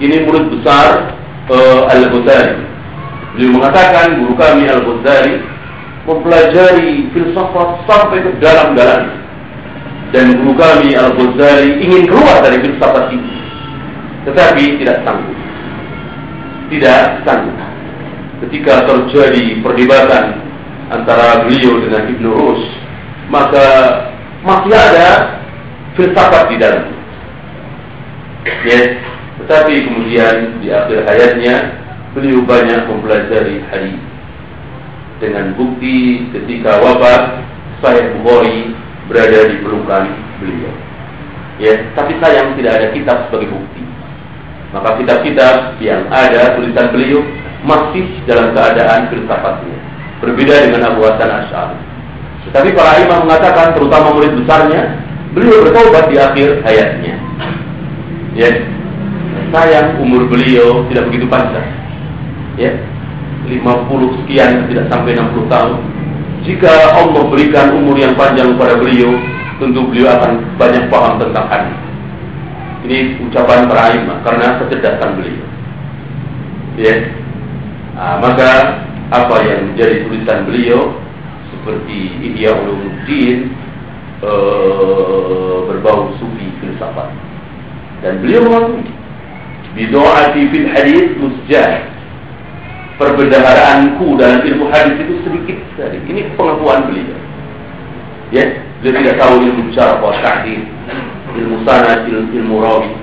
[SPEAKER 1] ini murid besar uh, Al-Ghazali. Beliau mengatakan guru kami Al-Ghazali mempelajari filsafat sampai ke dalam-dalam. Dan guru kami Al-Ghazali ingin keluar dari filsafat ini. Tetapi tidak sanggup. Tidak sanggup. Ketika terjadi perdebatan antara beliau dengan Ibnu Rus maka masih ada filsafat di dalam. Ya, tetapi kemudian di akhir hayatnya beliau banyak mempelajari hadis dengan bukti ketika wafat saya Bukhari berada di pelukan beliau. Ya, tapi sayang tidak ada kitab sebagai bukti. Maka kitab-kitab yang ada tulisan beliau masih dalam keadaan filsafatnya. Berbeda dengan Abu Hasan Asy'ari. Tetapi para imam mengatakan, terutama murid besarnya, beliau bertobat di akhir hayatnya. Ya, sayang umur beliau tidak begitu panjang. Ya, 50 sekian tidak sampai 60 tahun. Jika Allah berikan umur yang panjang kepada beliau, tentu beliau akan banyak paham tentang hadis. Ini ucapan para imam karena kecerdasan beliau. Ya. Nah, maka apa yang menjadi tulisan beliau seperti Ihya Ulumuddin uh, berbau sufi filsafat. Dan beliau mengakui bidoati fil hadis musjah. Perbedaharaanku dalam ilmu hadis itu sedikit sekali. Ini pengakuan beliau. Ya, beliau tidak tahu ilmu wa ta'dil, ilmu sanad, ilmu, ilmu rawi.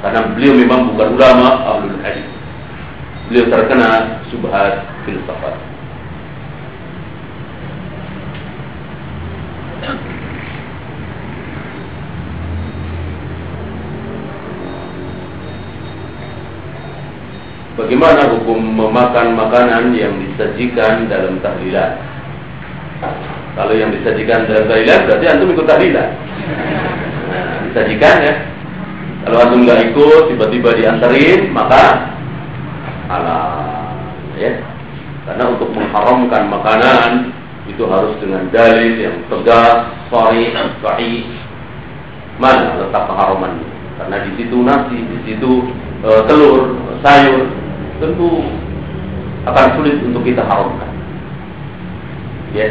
[SPEAKER 1] Karena beliau memang bukan ulama ahlul hadis. Beliau terkena subhat filsafat. Bagaimana hukum memakan makanan yang disajikan dalam tahlilan? Kalau yang disajikan dalam tahlilan berarti antum ikut tahlilan. Nah, disajikan ya. Kalau antum nggak ikut, tiba-tiba diantarin, maka ala ya. Karena untuk mengharamkan makanan itu harus dengan dalil yang tegas, sahih, sahih. Mana letak keharamannya? Karena di situ nasi, di situ e, telur, sayur, tentu akan sulit untuk kita haramkan. Ya.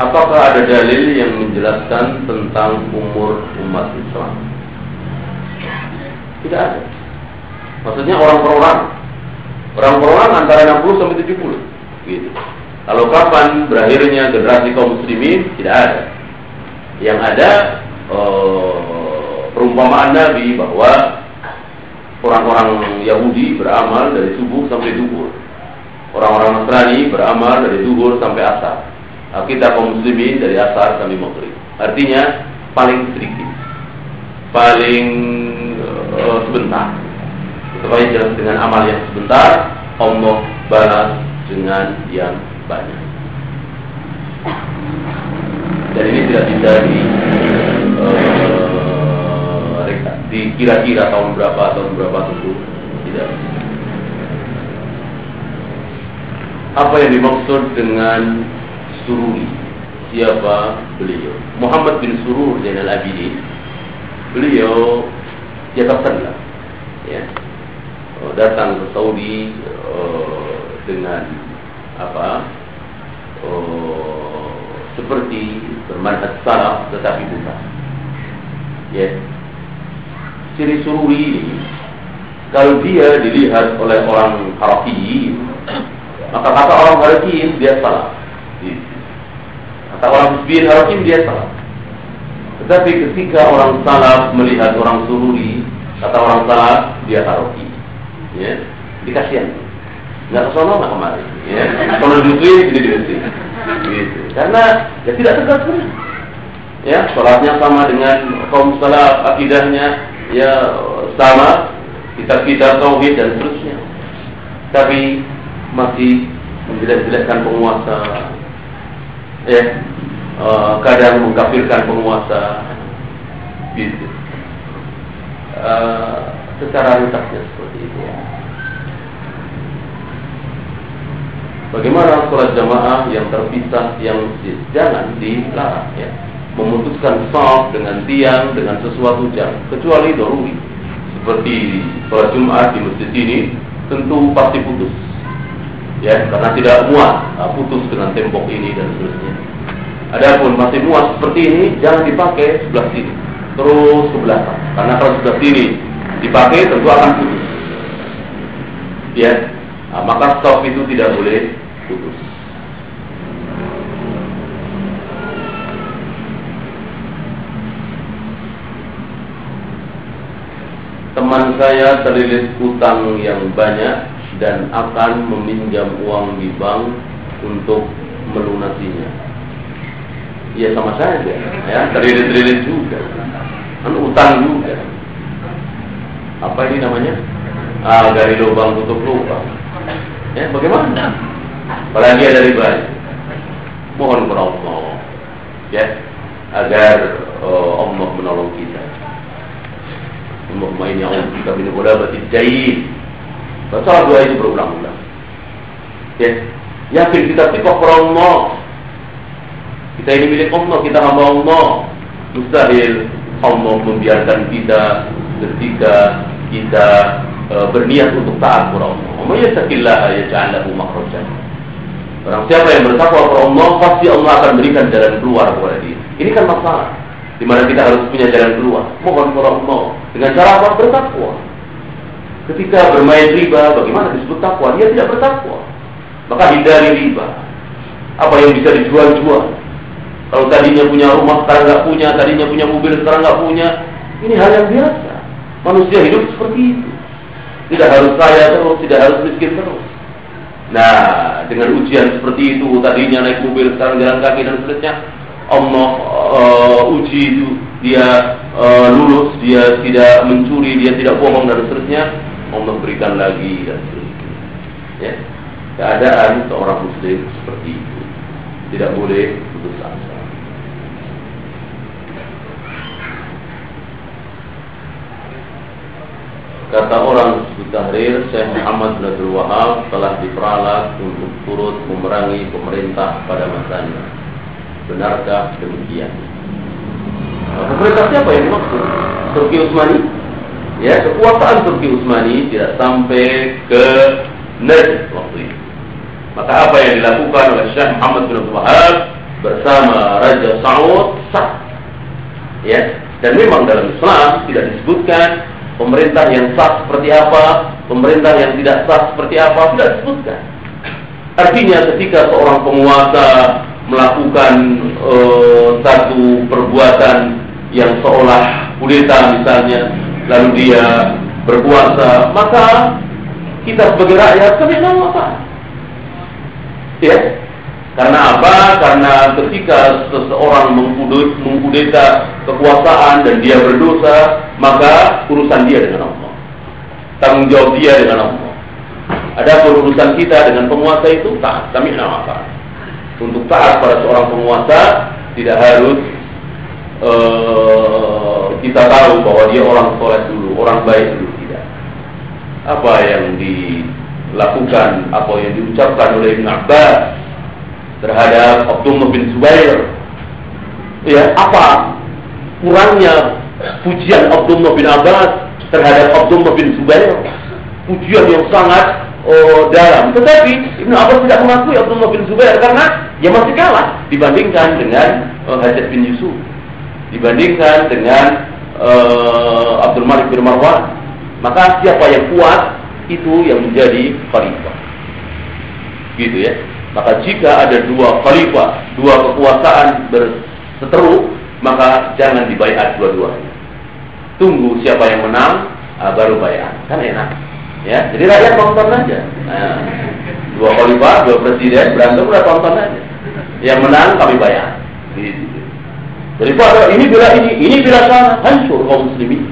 [SPEAKER 1] Apakah ada dalil yang menjelaskan tentang umur umat Islam? Tidak ada. Maksudnya orang per orang. Orang per orang antara 60 sampai 70. Gitu. Kalau kapan berakhirnya generasi kaum muslimin? Tidak ada. Yang ada uh, perumpamaan Nabi bahwa orang-orang Yahudi beramal dari subuh sampai duhur. Orang-orang Nasrani beramal dari duhur sampai asar. Nah, kita kaum muslimin dari asar sampai maghrib. Artinya paling sedikit. Paling uh, sebentar. Supaya jelas dengan amal yang sebentar, Allah balas dengan yang banyak dan ini tidak bisa di dikira-kira tahun berapa tahun berapa tentu tidak. Apa yang dimaksud dengan sururi? Siapa beliau? Muhammad bin Surur Zainal Abidin. Beliau terkenal ya. Oh, datang ke Saudi uh, dengan apa? Oh, seperti bermanhaj salaf tetapi bukan. Ya. Ciri sururi kalau dia dilihat oleh orang harafi maka kata orang harafi dia salah. Kata orang hizbiyin harafi dia salah. Tetapi ketika orang salaf melihat orang sururi, kata orang salaf dia harafi. Ya, dikasihan. Nggak kesono nggak kemari. Ya, kalau diutuin ini diutuin. Gitu. Karena ya tidak tegas. Ya, sholatnya sama dengan kaum salaf, akidahnya ya sama, kitab-kitab tauhid dan seterusnya. Tapi masih menjelek-jelekkan penguasa. Ya, uh, kadang mengkafirkan penguasa. Gitu. Uh, secara letaknya seperti itu. Bagaimana sholat jamaah yang terpisah yang jangan dilarang ya. Memutuskan saf dengan tiang dengan sesuatu jam kecuali doruri seperti sholat Jumat di masjid ini tentu pasti putus. Ya karena tidak muat putus dengan tembok ini dan seterusnya. Adapun masih muat seperti ini jangan dipakai sebelah sini. Terus ke belakang. Karena kalau sebelah sini dipakai tentu akan putus. Ya nah, maka stop itu tidak boleh putus. Teman saya terlilit utang yang banyak dan akan meminjam uang di bank untuk melunasinya. Ya sama saja, ya terlilit-terlilit juga, kan utang juga. Apa ini namanya? Ah, gali lubang tutup lubang. Ya, bagaimana? Apalagi ada riba. Mohon kepada Allah, ya, agar uh, Allah menolong kita. Allahumma inni a'udzubika min ghulabati dain. Baca doa itu berulang-ulang. Ya, yakin kita tipe Allah. Kita ini milik Allah, kita hamba Allah. Mustahil Allah membiarkan kita ketika kita e, berniat untuk taat kepada Allah. Wa yattaqillah yaj'al lahu makhrajan. Orang siapa yang bertakwa kepada Allah, pasti Allah akan berikan jalan keluar kepada dia. Ini kan masalah di mana kita harus punya jalan keluar. Mohon Allah dengan cara apa? Bertakwa. Ketika bermain riba, bagaimana disebut takwa? Dia tidak bertakwa. Maka hindari riba. Apa yang bisa dijual-jual? Kalau tadinya punya rumah, sekarang nggak punya. Tadinya punya mobil, sekarang nggak punya. Ini hal yang biasa. Manusia hidup seperti itu. Tidak harus kaya terus, tidak harus miskin terus. Nah, dengan ujian seperti itu, tadinya naik mobil, sekarang jalan kaki dan seterusnya, Allah uh, uji itu dia uh, lulus, dia tidak mencuri, dia tidak bohong dan seterusnya, Allah berikan lagi dan seterusnya. Ya, keadaan seorang muslim seperti itu tidak boleh putus asa. Kata orang Tahrir, Syekh Muhammad bin Abdul Wahab telah diperalat untuk turut memerangi pemerintah pada masanya. Benarkah demikian? Pemerintah siapa yang dimaksud? Turki Utsmani? Ya, kekuasaan Turki Utsmani tidak sampai ke Najd waktu itu. Maka apa yang dilakukan oleh Syekh Muhammad bin Abdul Wahab bersama Raja Saud sah. Ya, dan memang dalam Islam tidak disebutkan pemerintah yang sah seperti apa, pemerintah yang tidak sah seperti apa, tidak disebutkan. Artinya ketika seorang penguasa melakukan uh, satu perbuatan yang seolah kudeta misalnya, lalu dia berkuasa, maka kita sebagai rakyat kami tahu apa? Ya, karena apa? Karena ketika seseorang mengkudeta kekuasaan dan dia berdosa, maka urusan dia dengan Allah. Tanggung jawab dia dengan Allah. Ada urusan kita dengan penguasa itu taat. Kami namakan. Untuk taat pada seorang penguasa tidak harus uh, kita tahu bahwa dia orang soleh dulu, orang baik dulu tidak. Apa yang dilakukan, apa yang diucapkan oleh Ibn Abbas terhadap Abdullah bin Zubair. Ya, apa kurangnya pujian Abdullah bin Abbas terhadap Abdullah bin Zubair? Pujian yang sangat oh, dalam. Tetapi Ibnu Abbas tidak mengakui Abdullah bin Zubair karena dia masih kalah dibandingkan dengan uh, Hajat bin Yusuf, dibandingkan dengan uh, Abdul Malik bin Marwan. Maka siapa yang kuat itu yang menjadi khalifah. Gitu ya. Maka jika ada dua khalifah, dua kekuasaan berseteru, maka jangan dibayar dua-duanya. Tunggu siapa yang menang, ah, baru bayar. Kan enak. Ya, jadi rakyat tonton aja. Nah, dua khalifah, dua presiden berantem udah tonton aja. Yang menang kami bayar. Jadi pada ini bila ini, ini bila sana, hancur kaum muslimin.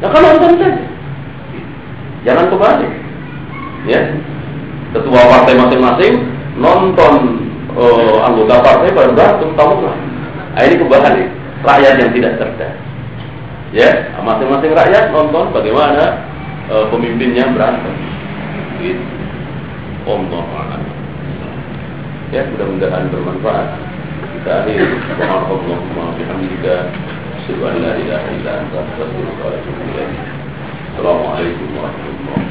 [SPEAKER 1] Nah kan nonton saja. Jangan kembali. Ya, ketua partai masing-masing nonton uh, anggota partai pada berantem tahu lah. Nah, ini kebalik rakyat yang tidak cerdas. Ya, masing-masing rakyat nonton bagaimana uh, pemimpinnya berantem. Allah Ya, mudah-mudahan bermanfaat. Kita akhir. Subhanallah bihamdika. Asyhadu an la ilaha illa anta astaghfiruka wa atubu ilaik. Assalamualaikum warahmatullahi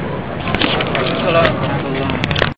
[SPEAKER 1] wabarakatuh.